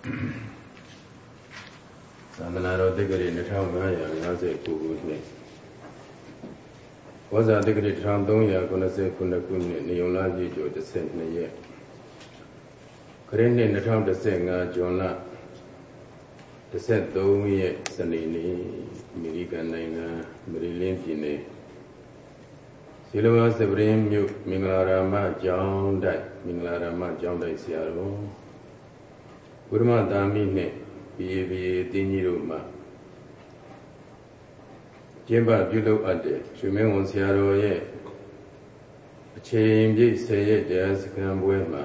သာသနာတော်တက္ကရာ2559ခုနှစ်ဝဇာတက္ကရာ1390ခုနှစ်ခုနှစ်နေုံလာပြည့်ကျော်12ရက်ခရစ်နှစ်2015ဇွန်လ13ရက်စနေနေ့အမေရိကန်နိုင်ငံမရီလင်းပြည်နယ်ဇီလဝါစပရင်မြို့မင်္ဂလာရာမကျောင်းတိုက်မင်္ဂလာရာမကျောင်းတိုက်ဆရာတော် ဘုရမသာမိနဲ့ပြေပြေတင်းကြီးတို့မှကျင်းပပြုလုပ်အပ်တဲ့ရွှေမင်းဝန်ဆရာတော်ရဲ့အချိန်ပြည့်ဆယ်ရက်တရားစခန်းပွဲမှာ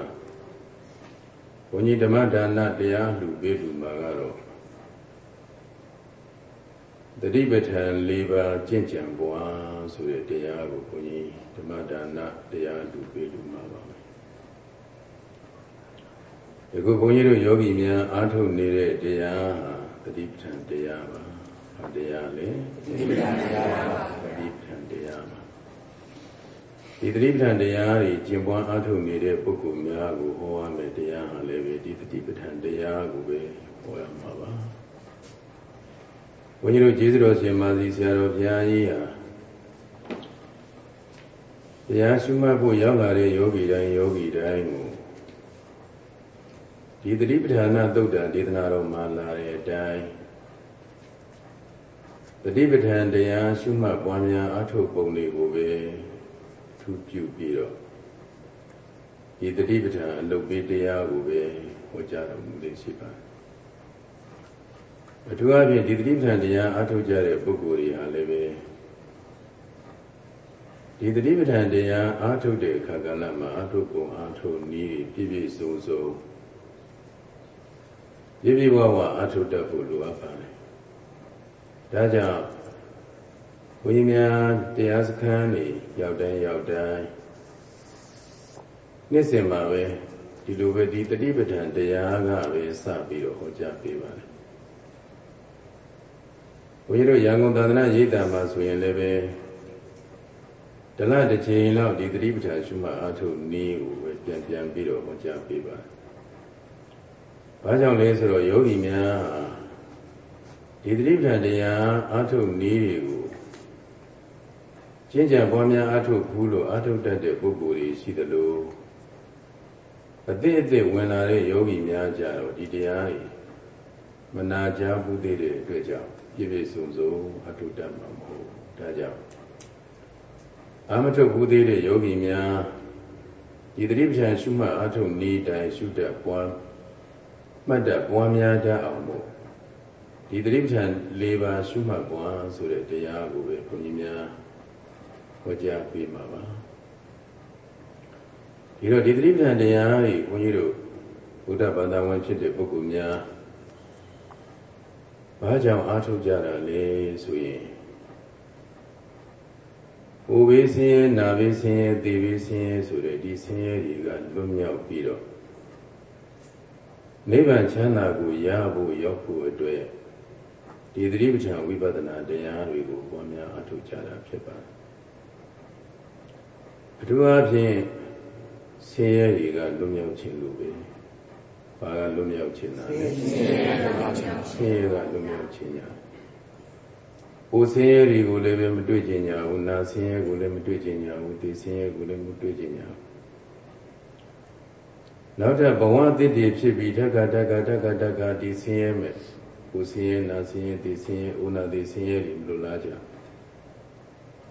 ဘုန်းကြီးဓမ္မဒါနတရားလှူပေးလူမှာကတော့တတိပဋ္ဌာန်၄ပါးကျင့်ကြံပွားဆိုတဲ့တရားကိုဘုန်းကြီးဓမ္မဒါနတရားလှူပေးလူမှာပါဒီ ခုဘုန်းကြီးတို့ယောဂီများအားထုတ်နေတဲ့တရားဟာတတိပဋ္ဌာန်တရားပါ။ဘာတရားလဲတတိပဋ္ဌာန်တရားပါတတိပဋ္ဌာန်တရားပါဒီတတိပဋ္ဌာန်တရားတွေကျင့်ပွားအားထုတ်နေတဲ့ပုဂ္ဂိုလ်များကိုဟောရမယ်တရားဟာလည်းပဲဒီတတိပဋ္ဌာန်တရားကိုပဲဟောရမှာပါဘုန်းကြီးတို့ကျေးဇူးတော်ရှင်မာစီဆရာတော်ဘုရားကြီးဟာတရားရှုမှတ်ဖို့ရောက်လာတဲ့ယောဂီတိုင်းယောဂီတိုင်းကို ဒီသတိပဋ္ဌာနာသုတ်တံဒေသနာတော်မှာလာတဲ့အတိုင်းသတိပဋ္ဌာန်တရားရှုမှတ်ပွားများအထုတ်ပုံတွေကိုပဲထူးပြုပြီးတော့ဒီသတိပဋ္ဌာန်အလုပ်ပေးတရားကိုပဲဟောကြားတော်မူလေးရှိပါတယ်အထူးအဖြင့်ဒီသတိပဋ္ဌာန်တရားအထုတ်ကြတဲ့ပုဂ္ဂိုလ်တွေဟာလည်းပဲဒီသတိပဋ္ဌာန်တရားအာထုတ်တဲ့အခါကလည်းမှာအာထုတ်ပုံအာထုတ်နည်းပြည့်ပြည့်စုံစုံ ပြည့်ပြည့်ဝဝအထုတတ်ဖို့လိုအပ်ပါတယ်။ဒါကြောင့်ဘုရားများတရားစခန်းတွေရောက်တိုင်းရောက်တိုင်းနေ့စဉ်မှာပဲဒီလိုပဲဒီတတိပဋ္ဌာန်တရားကပဲစပြီးတော့ဟောကြားပေးပါတယ်။ဘုရားတို့ရန်ကုန်သာသနာရိပ်တာမှာဆိုရင်လည်းပဲဒလတစ်ချိန်လောက်ဒီတတိပဋ္ဌာန်ရှုမှတ်အားထုတ်နည်းကိုပဲပြန်ပြန်ပြီးတော့ဟောကြားပေးပါတယ် ဘာကြောင့်လဲဆိုတော့ယောဂီများဒီတိပ္ပံတရားအာထုနည်းတွေကိုကျင့်ကြံပွားများအာထုဘူးလို့အာထုတတ်တဲ့ပုဂ္ဂိုလ်တွေရှိသလိုအသည့်အသည့်ဝင်လာတဲ့ယောဂီများကြတော့ဒီတရားတွေမနာကြဘူးသေးတဲ့အတွက်ကြောင့်ပြည့်ပြည့်စုံစုံအထုတတ်မှာမဟုတ်ဒါကြောင့်အာမထုတ်ဘူးသေးတဲ့ယောဂီများဒီတိပ္ပံရှုမှတ်အာထုနည်းတိုင်းရှုတတ်ပွား မှတ်တတ်ပွားများတတ်အောင်လို့ဒီသတိပဋ္ဌာန်၄ပါးရှုမှတ်ပွားဆိုတဲ့တရားကိုပဲဘုန်းကြီးများဟောကြားပေးမှာပါဒီတော့ဒီသတိပဋ္ဌာန်တရားတွေဘုန်းကြီးတို့ဘုဒ္ဓဘာသာဝင်ဖြစ်တဲ့ပုဂ္ဂိုလ်များဘာကြောင့်အားထုတ်ကြတာလဲဆိုရင်ဟိုဘေးဆင်းရဲနာဘေးဆင်းရဲသေဘေးဆင်းရဲဆိုတဲ့ဒီဆင်းရဲတွေကလွတ်မြောက်ပြီးတော့ နိဗ္ဗာန်ချမ်းသာကိုရဖို့ရောက်ဖို့အတွက်ဒီသတိပဋ္ဌာန်ဝိပဿနာတရားတွေကိုပွားများအထောက်ကြတာဖြစ်ပါတယ်အထူးအားဖြင့်ဆင်းရဲတွေကလွတ်မြောက်ခြင်းလို့ပဲဘာကလွတ်မြောက်ခြင်းလားဆင်းရဲကလွတ်မြောက်ခြင်းဆင်းရဲကလွတ်မြောက်ခြင်းညာဟိုဆင်းရဲတွေကိုလည်းပဲမတွေ့ကြညာဘူးနာဆင်းရဲကိုလည်းမတွေ့ကြညာဘူးဒီဆင်းရဲကိုလည်းမတွေ့ကြညာဘူး နောက်ထပ်ဘဝအသစ်တွေဖြစ်ပြီးဓက္ကဓက္ကဓက္ကဓက္ကဒီဆင်းရဲမဲ့ကိုဆင်းရဲနာဆင်းရဲဒီဆင်းရဲဥနာဒီဆင်းရဲတွေမလိုလားကြ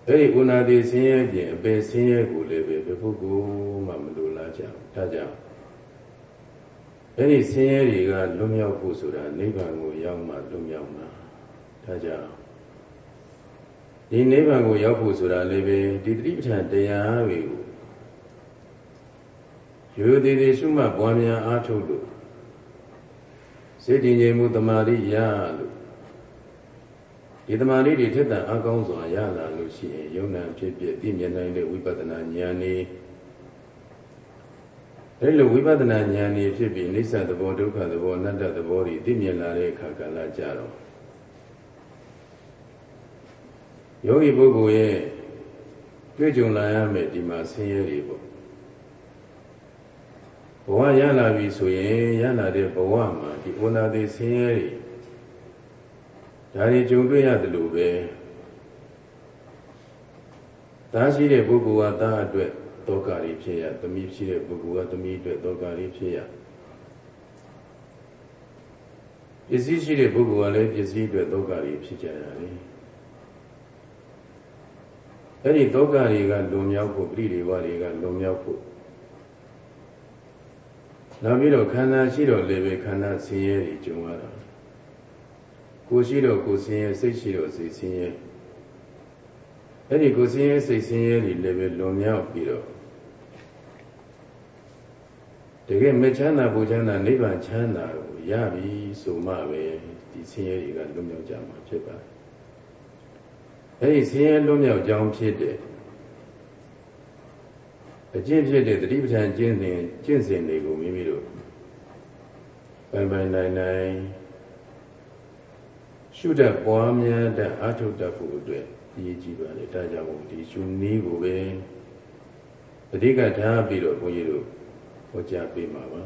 အဲဒီဥနာဒီဆင်းရဲပြင်အပေဆင်းရဲကိုလည်းပဲဘယ်ပုဂ္ဂိုလ်မှမလိုလားကြဒါကြောင့်အဲဒီဆင်းရဲတွေကလွတ်မြောက်ဖို့ဆိုတာနိဗ္ဗာန်ကိုရောက်မှလွတ်မြောက်မှာဒါကြောင့်ဒီနိဗ္ဗာန်ကိုရောက်ဖို့ဆိုတာလည်းပဲဒီတိပဋ္ဌာန်တရားတွေကို ရိုးသေးသေးရှုမှတ်ပွားများအားထုတ်လို့စိတ်တည်ငြိမ်မှုတမာတိရလို့ဒီတမာတိတွေထက်သန်အကောင်းစွာရလာလို့ရှိရင်ယုံနာဖြစ်ဖြစ်သိမြင်နိုင်တဲ့ဝိပဿနာဉာဏ်ဤအဲလိုဝိပဿနာဉာဏ်ဤဖြစ်ပြီးအိဋ္ဌသဘောဒုက္ခသဘောအနတ္တသဘောတွေသိမြင်လာတဲ့အခါကလည်းကြတော့ယောဂီပုဂ္ဂိုလ်ရဲ့တွေ့ကြုံလာရမယ်ဒီမှာဆင်းရဲတွေပေါ့ ဘဝရလာပြီဆိုရင်ရလာတဲ့ဘဝမှာဒီဩနာတိဆင်းရဲတွေဒါတွေကြုံတွေ့ရတယ်လို့ပဲသားရှိတဲ့ပုဂ္ဂိုလ်ကသားအတွက်တောကတွေဖြစ်ရသမီးရှိတဲ့ပုဂ္ဂိုလ်ကသမီးအတွက်တောကတွေဖြစ်ရပစ္စည်းရှိတဲ့ပုဂ္ဂိုလ်ကလည်းပစ္စည်းအတွက်တောကတွေဖြစ်ကြရတယ်အဲ့ဒီတောကတွေကလွန်မြောက်ဖို့ပရိဒီဝတွေကလွန်မြောက်ဖို့ နောက်ပြီးတော့ခန္ဓာရှိတော့လည်းပဲခန္ဓာဆင်းရဲတွေကြုံရတာကိုရှိတော့ကိုဆင်းရဲစိတ်ရှိတော့စိတ်ဆင်းရဲအဲ့ဒီကိုဆင်းရဲစိတ်ဆင်းရဲတွေလည်းပဲလွန်မြောက်ပြီးတော့တကယ်မချမ်းသာပူချမ်းသာနိဗ္ဗာန်ချမ်းသာကိုရပြီဆိုမှပဲဒီဆင်းရဲတွေကလွန်မြောက်ကြမှာဖြစ်ပါတယ်အဲ့ဒီဆင်းရဲလွန်မြောက်ကြောင်းဖြစ်တဲ့ အကျင့်ဖြစ်တဲ့တတိပဋ္ဌာန်ကျင့်စဉ်ကျင့်စဉ်တွေကိုမိမိတို့ပိုင်ပိုင်နိုင်နိုင်ရှုတတ်ပွားများတတ်အထုတတ်ဖို့အတွက်အရေးကြီးပါလေဒါကြောင့်ဒီရှုနည်းကိုပဲအဓိကထားပြီးတော့ဘုန်းကြီးတို့ဟောကြားပေးမှာပါ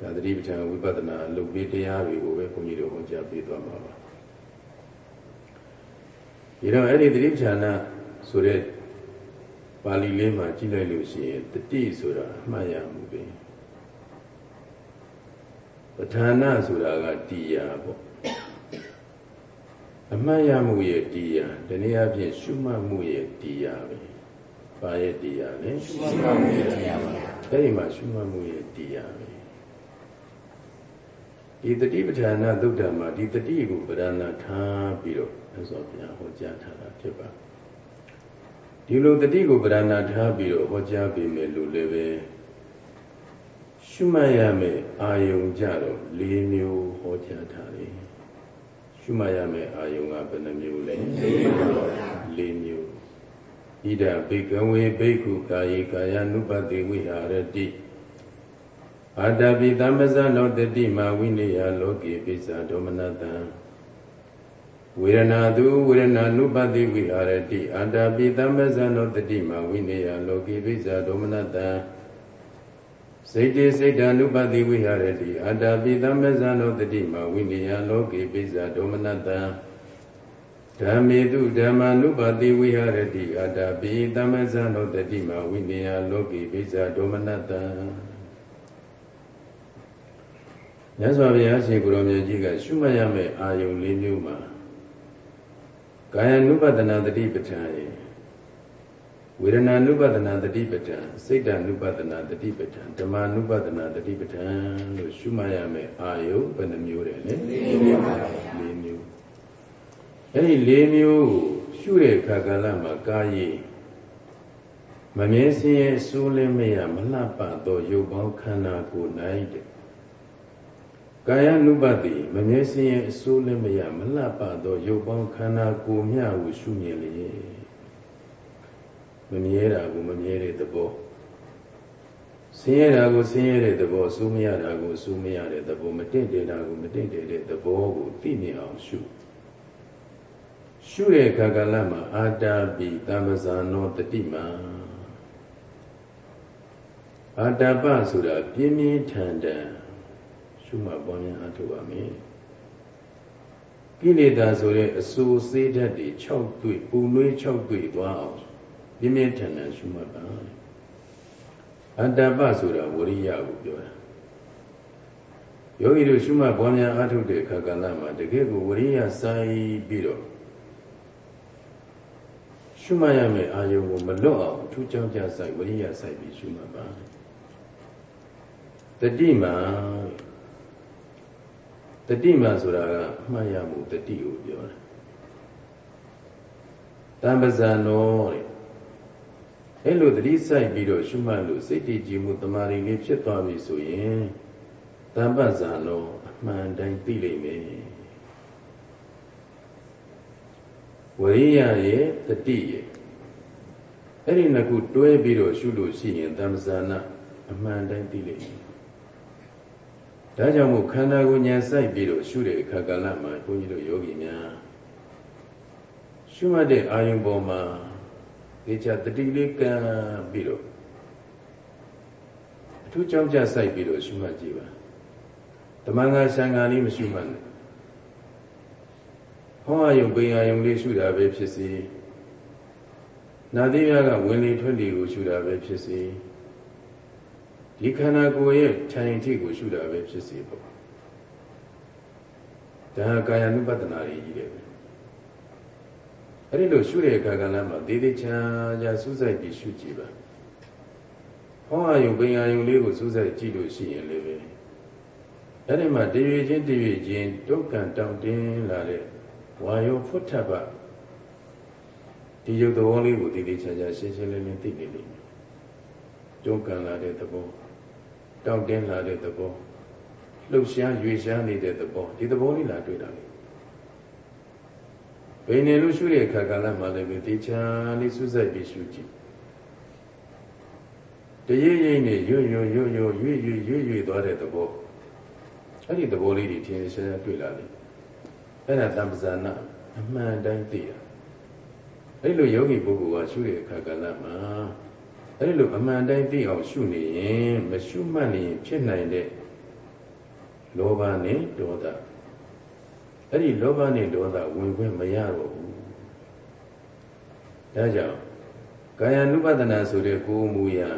ဒါတတိပဋ္ဌာန်ဝိပဿနာလုပ်ပြီးတရားတွေကိုပဲဘုန်းကြီးတို့ဟောကြားပေးသွားမှာပါဒီတော့အဲ့ဒီတတိပဋ္ဌာန်ဆိုတဲ့ ပါဠိလေးမှာကြည့်လိုက်လို့ရှိရင်တတိဆိုတာအမှတ်ရမှုပဲပဋ္ဌာနာဆိုတာကတရားပေါ့အမှတ်ရမှုရဲ့တရားဒီနေ့အပြင်ရှုမှတ်မှုရဲ့တရားပဲဘာရဲ့တရားလဲရှုမှတ်မှုရဲ့တရားပါအဲ့ဒီမှာရှုမှတ်မှုရဲ့တရားပဲဒီတတိပဋ္ဌာနာသုတ်တံမှာဒီတတိကိုပဒနာထားပြီးတော့မြတ်စွာဘုရားဟောကြားထားတာဖြစ်ပါတယ် ဒီလိုတတိကိုပဒနာထားပြီးတော့ဟောကြားပေးမယ်လို့လည်းပဲရှုမှတ်ရမယ်အာယုံကြတော့၄မျိုးဟောကြားထားတယ်ရှုမှတ်ရမယ်အာယုံကဘယ်နှမျိုးလဲ၄မျိုးဣဒဘိကဝေဘိက္ခုကာယေကာယ ानु ပတိဝိဟာရတိအာတပိသမ္ပဇနောတတိမာဝိနေယလောကေပိစ္ဆာဒေါမနတံ ဝေဒနာသူဝေဒနာနုပတိဝိဟာရတိအတ္တပိသမ္ပဇနောတတိမဝိနေယလောကိပိစ္ဆာဒုမနတံစိတ်တိစိတ်တ ानु ပတိဝိဟာရတိအတ္တပိသမ္ပဇနောတတိမဝိနေယလောကိပိစ္ဆာဒုမနတံဓမ္မေတုဓမ္မာနုပတိဝိဟာရတိအတ္တပိသမ္ပဇနောတတိမဝိနေယလောကိပိစ္ဆာဒုမနတံမြတ်စွာဘုရားရှင်ကိုရောင်မြတ်ကြီးကရှုမှတ်ရမယ့်အာယုံလေးမျိုးမှာ ကာယ ानु ပဒနာတတိပဋ္ဌာန်ရေဝေဒနာ ानु ပဒနာတတိပဋ္ဌာန်စိတ်တ ानु ပဒနာတတိပဋ္ဌာန်ဓမ္မ ानु ပဒနာတတိပဋ္ဌာန်လို့ရှုမှတ်ရမယ်အာယုဘယ်နှမျိုးတယ်လဲ၄မျိုးပါ၄မျိုးအဲ့ဒီ၄မျိုးကိုရှုတဲ့ခါကာလမှာကာယေမမြဲစင်းရဲ့စိုးလင်းမရမလှပသောရုပ်ပေါင်းခန္ဓာကိုယ်၌တဲ့ ကာယ ानु ပတိမမြဲစင်းရဲ့အစိုးလည်းမရမလှပသောရုပ်ပေါင်းခန္ဓာကိုယ်မျှကိုရှုမြင်လေမမြဲတာကိုမမြဲတဲ့သဘောဆင်းရဲတာကိုဆင်းရဲတဲ့သဘောအစိုးမရတာကိုအစိုးမရတဲ့သဘောမတင့်တယ်တာကိုမတင့်တယ်တဲ့သဘောကိုသိမြင်အောင်ရှုရှုတဲ့ခါကလမှာအာတာပိတမ္ပဇာနောတတိမာအာတာပဆိုတာပြင်းပြင်းထန်ထန် ရှုမှတ်ပွားများအားထုတ်ပါမယ်ကိလေသာဆိုတဲ့အဆူစေးဓာတ်တွေ6တွေ့ပူနွေး6တွေ့သွားအောင်ပြင်းပြင်းထန်ထန်ရှုမှတ်ပါအတ္တပဆိုတာဝရိယကိုပြောတာယောဂီတို့ရှုမှတ်ပွားများအားထုတ်တဲ့အခါကဏ္ဍမှာတကယ်ကိုဝရိယစိုင်းပြီးတော့ရှုမှတ်ရမယ့်အာယုံကိုမလွတ်အောင်ထူးခြားကြစိုက်ဝရိယစိုက်ပြီးရှုမှတ်ပါတတိမာ တတိမှဆိုတာကအမှတ်ရမှုတတိကိုပြောတာတံပဇာနောတဲ့အဲ့လိုတတိဆိုင်ပြီးတော့ရှုမှတ်လို့စိတ်တည်ကြည်မှုတမာရီလေးဖြစ်သွားပြီဆိုရင်တံပဇာနောအမှန်တိုင်းသိလိမ့်မယ်ဝရိယရဲ့တတိရဲ့အဲ့ဒီနှစ်ခုတွဲပြီးတော့ရှုလို့ရှိရင်တံပဇာနာအမှန်တိုင်းသိလိမ့်မယ် ဒါကြောင့်မို့ခန္ဓာကိုယ်ညာစိုက်ပြီးတော့ရှုတဲ့အခါကာလမှာဘုန်းကြီးတို့ယောဂီများရှုမှတ်တဲ့အာယုံပေါ်မှာဒီချတတိလေးကံပြီးတော့အထူးကြောင်းကြစိုက်ပြီးတော့ရှုမှတ်ကြည့်ပါတမန်ကဆံဃာလေးမရှုမှတ်နဲ့ဟောအယုံပိယယုံလေးရှုတာပဲဖြစ်စီနာသီးများကဝင်လေထွက်လေကိုရှုတာပဲဖြစ်စီ ဒီခန္ဓာကိုယ်ရဲ့ထိုင်ထိကိုရှုတာပဲဖြစ်စီပေါ့ဒါကာယ ानु ပတနာကြီးတယ်အဲ့ဒီလိုရှုတဲ့အခါကလည်းမှသေးသေးချာချာစူးစိုက်ပြီးရှုကြည့်ပါဟောအယုံပင်အယုံလေးကိုစူးစိုက်ကြည့်လို့ရှိရင်လည်းပဲအဲ့ဒီမှာတရွေချင်းတရွေချင်းဒုက္ခံတောင့်တင်းလာတဲ့ဝါယောဖွတ်ထပ်ပါဒီယုတ်သဘောလေးကိုသေးသေးချာချာရှင်းရှင်းလင်းလင်းသိနေလိမ့်မယ် ဒုက္ခံလာတဲ့သဘောတောင့်တင်းလာတဲ့သဘောလှုပ်ရှားရွေရှားနေတဲ့သဘောဒီသဘောလေးလာတွေ့တာလေဘယ်နေလို့ရှုတဲ့အခါကလည်းမှလည်းပဲတေချာလေးစူးစိုက်ပြီးရှုကြည့်တရရိပ်နဲ့ရွရွရွရွရွရွရွရွသွားတဲ့သဘောအဲ့ဒီသဘောလေးတွေထင်ရှားရှားတွေ့လာတယ်အဲ့ဒါတမ္ပဇာနာအမှန်တိုင်းသိတာအဲ့လိုယောဂီပုဂ္ဂိုလ်ကရှုတဲ့အခါကလည်းမှ အဲ့လိုအမှန်တိုင်းသိအောင်ရှုနေရင်မရှုမှတ်နေဖြစ်နိုင်တဲ့လောဘနဲ့ဒေါသအဲ့ဒီလောဘနဲ့ဒေါသဝင်ခွင့်မရတော့ဘူးဒါကြောင့်ကာယ ानु ပဒနာဆိုတဲ့ကိုယ်မူရာ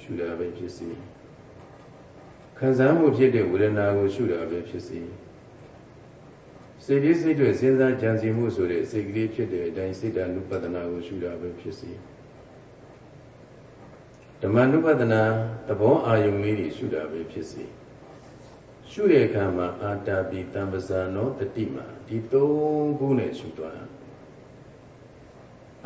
ရှုတာပဲဖြစ်စီခံစားမှုဖြစ်တဲ့ဝေဒနာကိုရှုတာပဲဖြစ်စီစိတ်ကြီးစိတ်တွေစဉ်းစားကြံစည်မှုဆိုတဲ့စိတ်ကလေးဖြစ်တဲ့အတိုင်းစိတ်တ ानु ပဒနာကိုရှုတာပဲဖြစ်စီ ဓမ္မ ानु ပဒနာသဘောအာယုံလေးတွေရှုတာပဲဖြစ်စီရှုတဲ့အခါမှာအာတာပိတံပဇာနောတတိမာဒီသုံးခုနဲ့ရှုသွား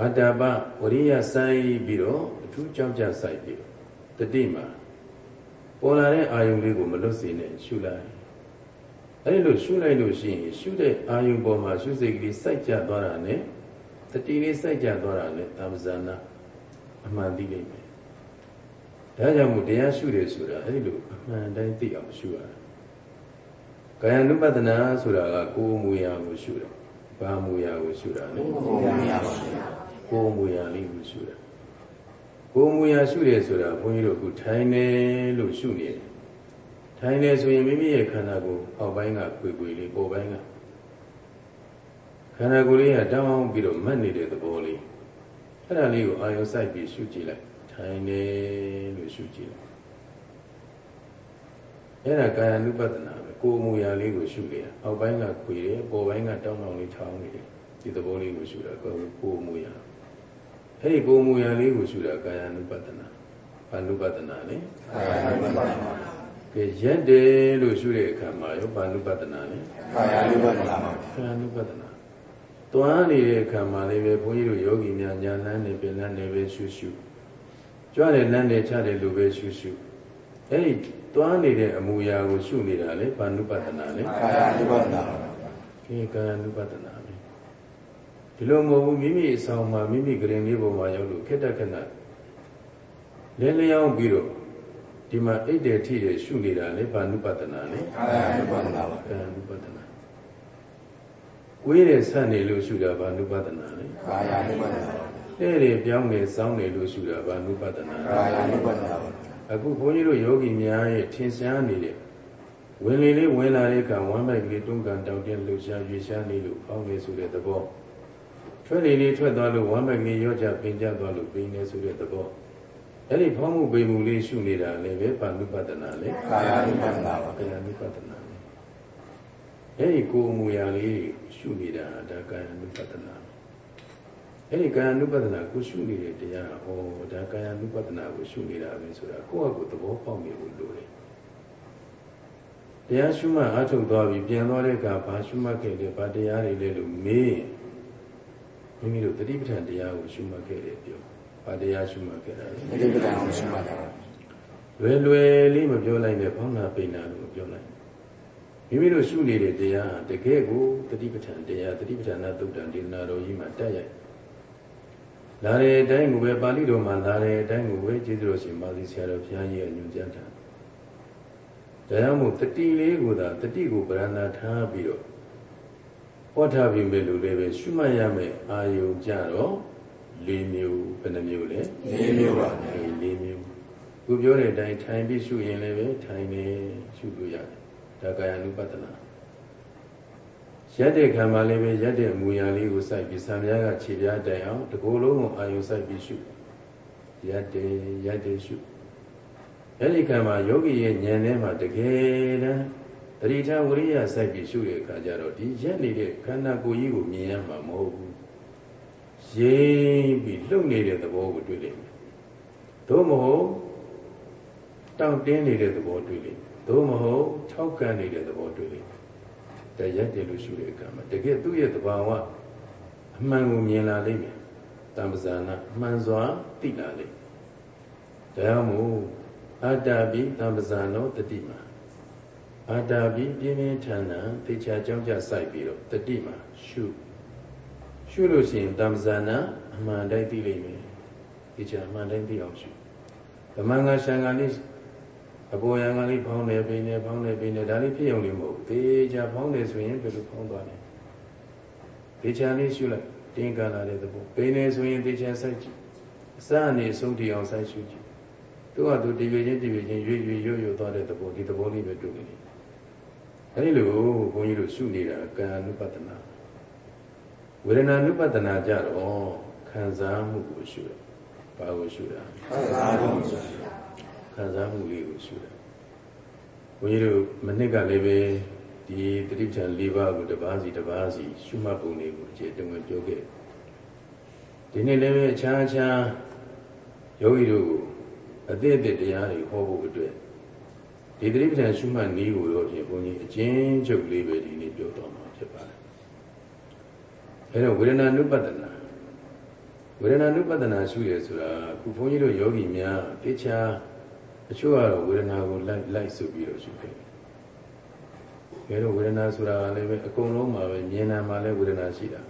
အာတာပဝရိယစိုက်ပြီးတော့အထူးကြောက်ကြစိုက်ပြီးတော့တတိမာပေါ်လာတဲ့အာယုံလေးကိုမလွတ်စေနဲ့ရှုလိုက်အဲဒီလိုရှုလိုက်လို့ရှိရင်ရှုတဲ့အာယုံပေါ်မှာရှုစိတ်ကလေးစိုက်ကြသွားတာနဲ့တတိလေးစိုက်ကြသွားတာနဲ့တံပဇာနာအမှန်သိလိမ့်မယ် ဒါကြောင့်မို့တရားရှုတယ်ဆိုတာအဲဒီလိုအမှန်တိုင်းသိအောင်ရှုရတယ်ကာယ ानु ပဒနာဆိုတာကကိုယ်မူရာကိုရှုတာဘာမူရာကိုရှုတာလဲကိုယ်မူရာပါကိုယ်မူရာလေးကိုရှုတာကိုယ်မူရာရှုတယ်ဆိုတာဘုန်းကြီးတို့ကထိုင်နေလို့ရှုနေတယ်ထိုင်နေဆိုရင်မိမိရဲ့ခန္ဓာကိုယ်အောက်ပိုင်းကခွေခွေလေးပေါ်ပိုင်းကခန္ဓာကိုယ်လေးကတောင်းအောင်ပြီးတော့မတ်နေတဲ့သဘောလေးအဲ့ဒါလေးကိုအာရုံစိုက်ပြီးရှုကြည့်လိုက် ထိုင်နေလို့ရှုကြည့်လိုက်အဲ့ဒါကာယ ानु ပဒနာကိုယ်မူရာလေးကိုရှုနေတာအောက်ပိုင်းကခွေတယ်ပေါ်ပိုင်းကတောင်းတောင်းလေးထောင်းနေတယ်ဒီသဘောလေးကိုရှုတာကိုယ်မူရာအဲ့ဒီကိုယ်မူရာလေးကိုရှုတာကာယ ानु ပဒနာဘာ ानु ပဒနာလဲကာယ ानु ပဒနာကဲရက်တယ်လို့ရှုတဲ့အခါမှာရောဘာ ानु ပဒနာလဲကာယ ानु ပဒနာကာယ ानु ပဒနာတွားနေတဲ့အခါမှာလည်းပဲဘုန်းကြီးတို့ယောဂီများညာလန်းနေပင်လန်းနေပဲရှုရှု ကြွတယ်လမ်းတယ်ချတယ်လူပဲရှုရှုအဲ့ဒီသွားနေတဲ့အမူအရာကိုရှုနေတာလေဘာနုပဒနာလေကာယနုပဒနာဒီကာယနုပဒနာလေဒီလိုမဟုတ်ဘူးမိမိအဆောင်မှာမိမိကရင်လေးပေါ်မှာရောက်လို့ခက်တက်ခဏလဲလျောင်းပြီးတော့ဒီမှာအိတ်တယ်ထိတယ်ရှုနေတာလေဘာနုပဒနာလေကာယနုပဒနာပါကာယနုပဒနာဝေးတယ်ဆက်နေလို့ရှုတာဘာနုပဒနာလေကာယနုပဒနာ တဲ့တွေပြောင်းနေစောင်းနေလို့ရှိတာဘာနုပဒနာကာယနုပဒနာအခုဘုန်းကြီးတို့ယောဂီများရဲ့ထင်ရှားနေတဲ့ဝင်လေလေးဝင်လာတဲ့ကံဝမ်းမိုက်ကလေးတွန်းကန်တောက်တဲ့လှူရှားရွေရှားနေလို့အောင်းနေဆိုတဲ့သဘောထွက်လေလေးထွက်သွားလို့ဝမ်းမိုက်ကလေးရောကြပင်ကြသွားလို့ပင်နေဆိုတဲ့သဘောအဲ့ဒီဖောင်းမှုပေမှုလေးရှုနေတာလည်းပဲဘာနုပဒနာလေကာယနုပဒနာပါကာယနုပဒနာအဲ့ဒီကိုယ်မူရာလေးရှုနေတာဒါကာယနုပဒနာ အဲ့ဒီကာယ ानु ပဒနာကိုရှုနေတဲ့တရားဟောဒါကာယ ानु ပဒနာကိုရှုနေတာပဲဆိုတာကိုယ့်အကူသဘောပေါက်နေဖို့လိုတယ်တရားရှုမှတ်အထုတ်သွားပြီးပြန်သွားတဲ့အခါဘာရှုမှတ်ခဲ့လဲဘာတရားတွေလဲလို့မေးမိမိတို့တတိပဋ္ဌာန်တရားကိုရှုမှတ်ခဲ့တယ်ပြောဘာတရားရှုမှတ်ခဲ့တာလဲတတိပဋ္ဌာန်ကိုရှုမှတ်တာလွယ်လွယ်လေးမပြောလိုက်နဲ့ဘောင်းနာပိဏလို့ပြောလိုက်မိမိတို့ရှုနေတဲ့တရားတကယ်ကိုတတိပဋ္ဌာန်တရားတတိပဋ္ဌာန်သုတ်တံဒေသနာတော်ကြီးမှာတက်ရိုက် လာတဲ့အတိုင်းကိုပဲပါဠိတော်မှာလာတဲ့အတိုင်းကိုပဲကျေးဇူးတော်ရှင်မာသီဆရာတော်ဘုရားကြီးရဲ့ညွှန်ကြားတာဒါကြောင့်မို့တတိလေးကိုသာတတိကိုပရဏာထားပြီးတော့ဟောထားပြီးမဲ့လူလေးပဲရှုမှတ်ရမယ်အာယုံကြတော့၄မျိုးဘယ်နှမျိုးလဲ၄မျိုးပါ၄မျိုးဝခုပြောတဲ့အတိုင်းထိုင်ပြီးရှုရင်လည်းပဲထိုင်နေရှုလို့ရတယ်ဒါကာယ ानु ပတနာ ရက်တဲ့ခံမှာလည်းပဲရက်တဲ့မူရာလေးကိုစိုက်ပြီးဆံပြားကခြေပြားတိုင်အောင်တကိုယ်လုံးကိုအာယုစိုက်ပြီးရှုရက်တဲ့ရက်တဲ့ရှုအဲ့ဒီခံမှာယောဂီရဲ့ဉာဏ်ထဲမှာတကယ်တမ်းတတိထဝရိယစိုက်ပြီးရှုတဲ့အခါကျတော့ဒီရက်နေတဲ့ခန္ဓာကိုယ်ကြီးကိုမြင်ရမှာမဟုတ်ဘူးရင်းပြီးလှုပ်နေတဲ့သဘောကိုတွေ့လိမ့်မယ်သို့မဟုတ်တောင့်တင်းနေတဲ့သဘောတွေ့လိမ့်မယ်သို့မဟုတ်ထောက်ကန်နေတဲ့သဘောတွေ့လိမ့်မယ် တရက်တည်းလို့ရှုတဲ့အခါမှာတကယ်သူ့ရဲ့သဘာဝအမှန်ကိုမြင်လာလိမ့်မယ်တမ္ပဇာနာအမှန်စွာသိလာလိမ့်မယ်ဒါမှမဟုတ်အတ္တပိတမ္ပဇာနောတတိမာအတ္တပိပြင်းပြင်းထန်ထန်သိချာကြောင်းကြစိုက်ပြီးတော့တတိမာရှုရှုလို့ရှိရင်တမ္ပဇာနာအမှန်တိုင်းသိလိမ့်မယ်သိချာအမှန်တိုင်းသိအောင်ရှုဓမ္မငါရှံကလေး အပေါ်ယံကလေးဖောင်းနေပိနေဖောင်းနေပိနေဒါလေးဖြစ်အောင်လေးမဟုတ်သေချာဖောင်းနေဆိုရင်ဘယ်လိုဖောင်းသွားလဲသေချာလေးရှုလိုက်တင်းကလာတဲ့သဘောပိနေဆိုရင်သေချာစိုက်ကြည့်အစအနေဆုံးတည်အောင်စိုက်ရှုကြည့်သူကသူတည်ရချင်းတည်ရချင်းရွေ့ရွေ့ရွတ်ရွတ်သွားတဲ့သဘောဒီသဘောလေးပဲတွေ့နေတယ်အဲဒီလိုဘုန်းကြီးတို့ရှုနေတာကာနုပတနာဝေဒနာနုပတနာကြတော့ခံစားမှုကိုရှုတယ်ဘာကိုရှုတာခံစားမှုကိုရှုတာ ခံစားမှုလေးကိုရှုတယ်ဘုန်းကြီးတို့မနစ်ကလည်းပဲဒီတတိပ္ပံ၄ပါးကိုတစ်ပါးစီတစ်ပါးစီရှုမှတ်ပုံလေးကိုအခြေတုံ့ပြောခဲ့ဒီနေ့လည်းပဲအခြားအခြားယောဂီတို့အသည့်အသည့်တရားတွေဟောဖို့အတွက်ဒီတတိပ္ပံရှုမှတ်နည်းကိုတော့ဖြင့်ဘုန်းကြီးအချင်းချုပ်လေးပဲဒီနေ့ပြောတော့မှာဖြစ်ပါတယ်အဲတော့ဝေဒနာနုပတနာဝေဒနာနုပတနာရှုရဆိုတာခုဘုန်းကြီးတို့ယောဂီများတေချာ အချို့ကတော့ဝေဒနာကိုလိုက်လိုက်ဆိုပြီးတော့ရှုခဲ့တယ်။ဒါတော့ဝေဒနာဆိုတာလည်းပဲအကုန်လုံးမှာပဲမြင်နာမှာလည်းဝေဒနာရှိတာ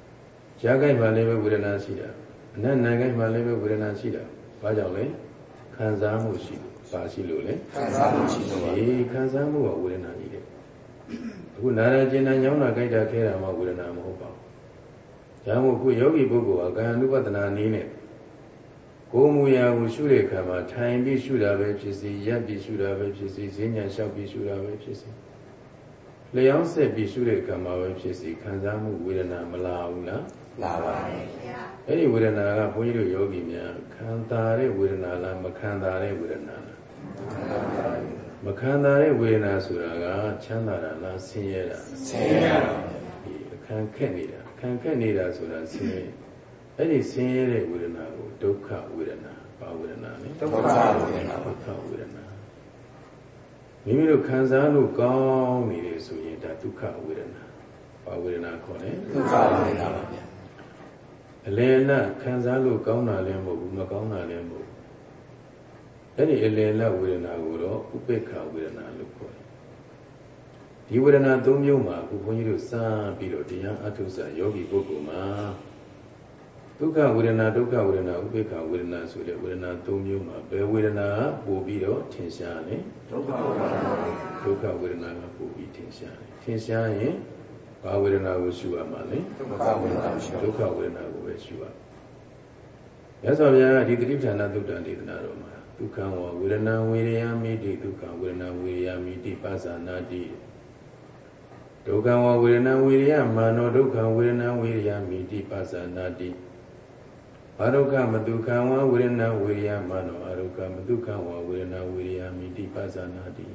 ။ကြားကိုက်မှာလည်းပဲဝေဒနာရှိတာ။အနတ်နာကိုက်မှာလည်းပဲဝေဒနာရှိတာ။ဘာကြောင့်လဲ။ခံစားမှုရှိပါရှိလို့လေခံစားမှုရှိလို့ပါဒီခံစားမှုကဝေဒနာကြီးတယ်။အခုနာရကျင်နာညောင်းတာကြိုက်တာခဲတာမှဝေဒနာမဟုတ်ပါဘူး။ဒါမှမဟုတ်ခုယောဂီပုဂ္ဂိုလ်ကကာယ ानु ပဒနာနည်းနဲ့ ကိုယ်မူရာကိုရှုတဲ့အခါမှာထိုင်ပြီးရှုတာပဲဖြစ်စီရပ်ပြီးရှုတာပဲဖြစ်စီဈဉ္ညာလျှောက်ပြီးရှုတာပဲဖြစ်စီလျောင်းဆက်ပြီးရှုတဲ့အခါမှာပဲဖြစ်စီခံစားမှုဝေဒနာမလာဘူးလားလာပါတယ်ဗျာအဲ့ဒီဝေဒနာကဘုန်းကြီးတို့ယောဂီများခံစားတဲ့ဝေဒနာလားမခံစားတဲ့ဝေဒနာလားမခံစားတဲ့ဝေဒနာဆိုတာကချမ်းသာတာလားဆင်းရဲတာဆင်းရဲတာဒီခံခက်နေတာခံခက်နေတာဆိုတာဆင်းရဲ အဲ့ဒီဆင်းရဲတဲ့ဝေဒနာကိုဒုက္ခဝေဒနာဘာဝေဒနာလဲဒုက္ခဝေဒနာဒုက္ခဝေဒနာမိမိတို့ခံစားလို့ကောင်းနေတယ်ဆိုရင်ဒါဒုက္ခဝေဒနာဘာဝေဒနာခေါ်လဲဒုက္ခဝေဒနာပါဗျာအလယ်လခံစားလို့ကောင်းတာလည်းမဟုတ်ဘူးမကောင်းတာလည်းမဟုတ်ဘူးအဲ့ဒီအလယ်လဝေဒနာကိုတော့ဥပေက္ခဝေဒနာလို့ခေါ်တယ်ဒီဝေဒနာ၃မျိုးမှာအခုဘုန်းကြီးတို့စပြီးတော့တရားအထုစာယောဂီပုဂ္ဂိုလ်မှာ ဒုက္ခဝေဒနာဒုက္ခဝေဒနာဥပေက္ခဝေဒနာဆိုတဲ့ဝေဒနာ၃မျိုးမှာဘယ်ဝေဒနာပို့ပြီးတော့ထင်ရှားလဲဒုက္ခဝေဒနာဒုက္ခဝေဒနာကပို့ပြီးထင်ရှားတယ်ထင်ရှားရင်ဘာဝေဒနာကိုရှုရမှာလဲဒုက္ခဝေဒနာကိုရှုဒုက္ခဝေဒနာကိုပဲရှုရမြတ်စွာဘုရားကဒီတိပ္ပဏသုတ္တဒေသနာတော်မှာဒုက္ခဝဝေဒနာဝေရယမိတိဒုက္ခဝေဒနာဝေရယမိတိပါဇာနာတိဒုက္ခဝဝေဒနာဝေရယမာနောဒုက္ခဝေဒနာဝေရယမိတိပါဇာနာတိ ဘာဒုက္ခမတုခံဝဝေဒနာဝေရိယမနောအာဒုက္ခမတုခံဝဝေဒနာဝေရိယမိတိပဇာနာတိ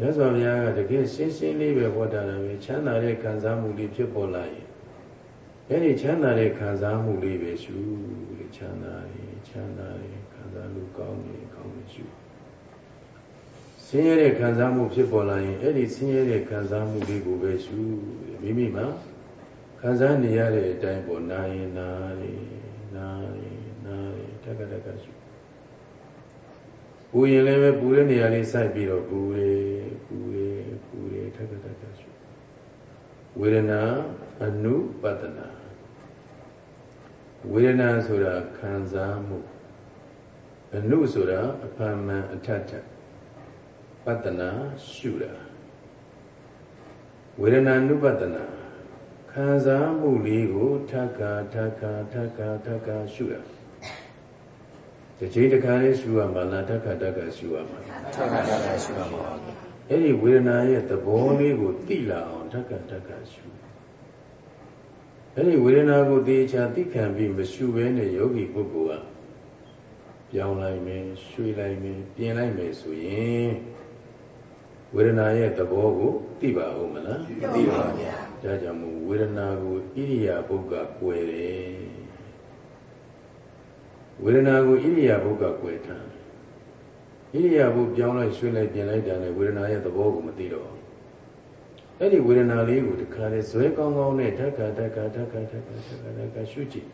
ရသော်ဘုရားကတကယ်ရှင်းရှင်းလေးပဲဟောတာပဲချမ်းသာတဲ့ခံစားမှုလေးဖြစ်ပေါ်လာရင်အဲဒီချမ်းသာတဲ့ခံစားမှုလေးပဲရှုတဲ့ချမ်းသာတယ်ချမ်းသာတယ်ခံစားလို့ကောင်းတယ်ကောင်းတယ်ရှုဆင်းရဲတဲ့ခံစားမှုဖြစ်ပေါ်လာရင်အဲ့ဒီဆင်းရဲတဲ့ခံစားမှုလေးကိုပဲရှုမိမိမှာ ခံစားနေရတဲ့အတိုင်းပေါ်နာရင်နာတယ်နာတယ်နာတယ်တက္ကတက္ကရှုပူရင်လည်းပဲပူတဲ့နေရာလေးစိုက်ပြီးတော့ပူတယ်ပူတယ်ပူတယ်တက္ကတက္ကရှုဝေဒနာအနုပတနာဝေဒနာဆိုတာခံစားမှုအနုဆိုတာအဖန်မှန်အထက်ထက်ပတနာရှုတာဝေဒနာနုပတနာ ခံစားမှုလေးကိုထပ်ခါထပ်ခါထပ်ခါထပ်ခါရှုရဒါတစ်ချိန်တစ်ခါလေးရှုရမှာလားတစ်ခါတစ်ခါရှုရမှာလားထက်ခါထက်ခါရှိပါပါဗျာအဲ့ဒီဝေဒနာရဲ့သဘောလေးကိုသိလာအောင်တစ်ခါတစ်ခါရှုအဲ့ဒီဝေဒနာကိုသိချာသိခံပြီးမရှုဘဲနဲ့ယောဂီပုဂ္ဂိုလ်ကပြောင်းလိုက်မယ်ရွှေ့လိုက်မယ်ပြင်လိုက်မယ်ဆိုရင်ဝေဒနာရဲ့သဘောကိုသိပါဦးမလားသိပါဗျာ ဒါကြောင့်မို့ဝေဒနာကိုဣရိယာပုဂ္ဂကွယ်တယ်ဝေဒနာကိုဣရိယာပုဂ္ဂကွယ်ထားဣရိယာပုပြောင်းလိုက်ရွှေ့လိုက်ပြင်လိုက်တာနဲ့ဝေဒနာရဲ့သဘောကိုမသိတော့ဘူးအဲ့ဒီဝေဒနာလေးကိုတခါလေဇွဲကောင်းကောင်းနဲ့ဓက္ကဓက္ကဓက္ကဓက္ကဓက္ကဓက္ကရှုကြည့်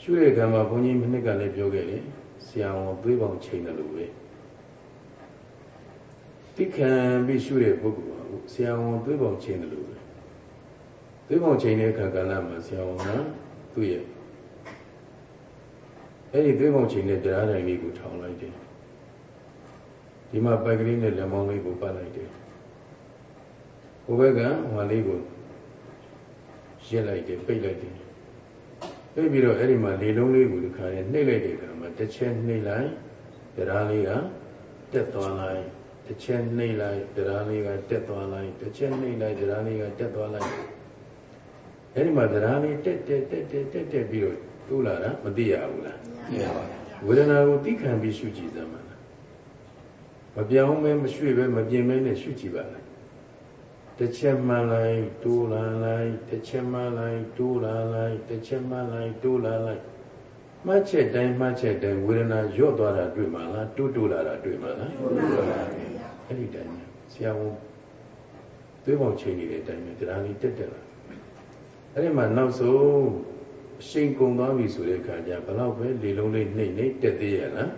ရှုတဲ့ကံမှာဘုန်းကြီးမနှစ်ကလည်းပြောခဲ့တယ်ဆရာဝန်သွေးပေါင်ချိန်တယ်လို့ပဲတိခံပြီးရှုတဲ့ပုဂ္ဂိုလ်က ဆရာဝန်သွေးပေါင်ချိန်တယ်လို့ပဲသွေးပေါင်ချိန်တဲ့အခါကလည်းမှာဆရာဝန်ကသူ့ရဲ့အဲ့ဒီသွေးပေါင်ချိန်တဲ့တရားတိုင်းလေးကိုထောင်လိုက်တယ်ဒီမှာပိုက်ကလေးနဲ့လက်မောင်းလေးကိုပတ်လိုက်တယ်ဟိုဘက်ကဟွာလေးကိုရက်လိုက်တယ်ပိတ်လိုက်တယ်ပိတ်ပြီးတော့အဲ့ဒီမှာလေလုံးလေးကိုဒီခါနဲ့နှိပ်လိုက်တဲ့အခါမှာတစ်ချက်နှိပ်လိုက်တရားလေးကတက်သွားလိုက် တစ်ချက်နှိပ်လိုက်တရားလေးကတက်သွားလိုက်တစ်ချက်နှိပ်လိုက်တရားလေးကတက်သွားလိုက်အဲ့ဒီမှာတရားလေးတက်တက်တက်တက်တက်တက်ပြီးတော့တိုးလာတာမသိရဘူးလားသိပါဗျာဝေဒနာကိုသိခံပြီးရှုကြည့်စမ်းပါလားမပြောင်းမဲမရွှေ့ပဲမပြင်းမဲနဲ့ရှုကြည့်ပါလားတစ်ချက်မှလိုက်တိုးလာလိုက်တစ်ချက်မှလိုက်တိုးလာလိုက်တစ်ချက်မှလိုက်တိုးလာလိုက် မှတ်ချက်တိုင်းမှတ်ချက်တိုင်းဝေဒနာညော့သွားတာတွေ့မှာလားတိုးတိုးလာတာတွေ့မှာလားသိပါဗျာအဲ့ဒီတိုင်းပဲဆရာဝန်သွေးပေါင်ချိန်နေတဲ့အတိုင်းပဲတရားလေးတက်တက်လာအဲ့ဒီမှာနောက်ဆုံးအရှိန်ကုန်သွားပြီဆိုတဲ့အခါကျဘလောက်ပဲလေလုံးလေးနှိမ့်နေတက်သေးရလား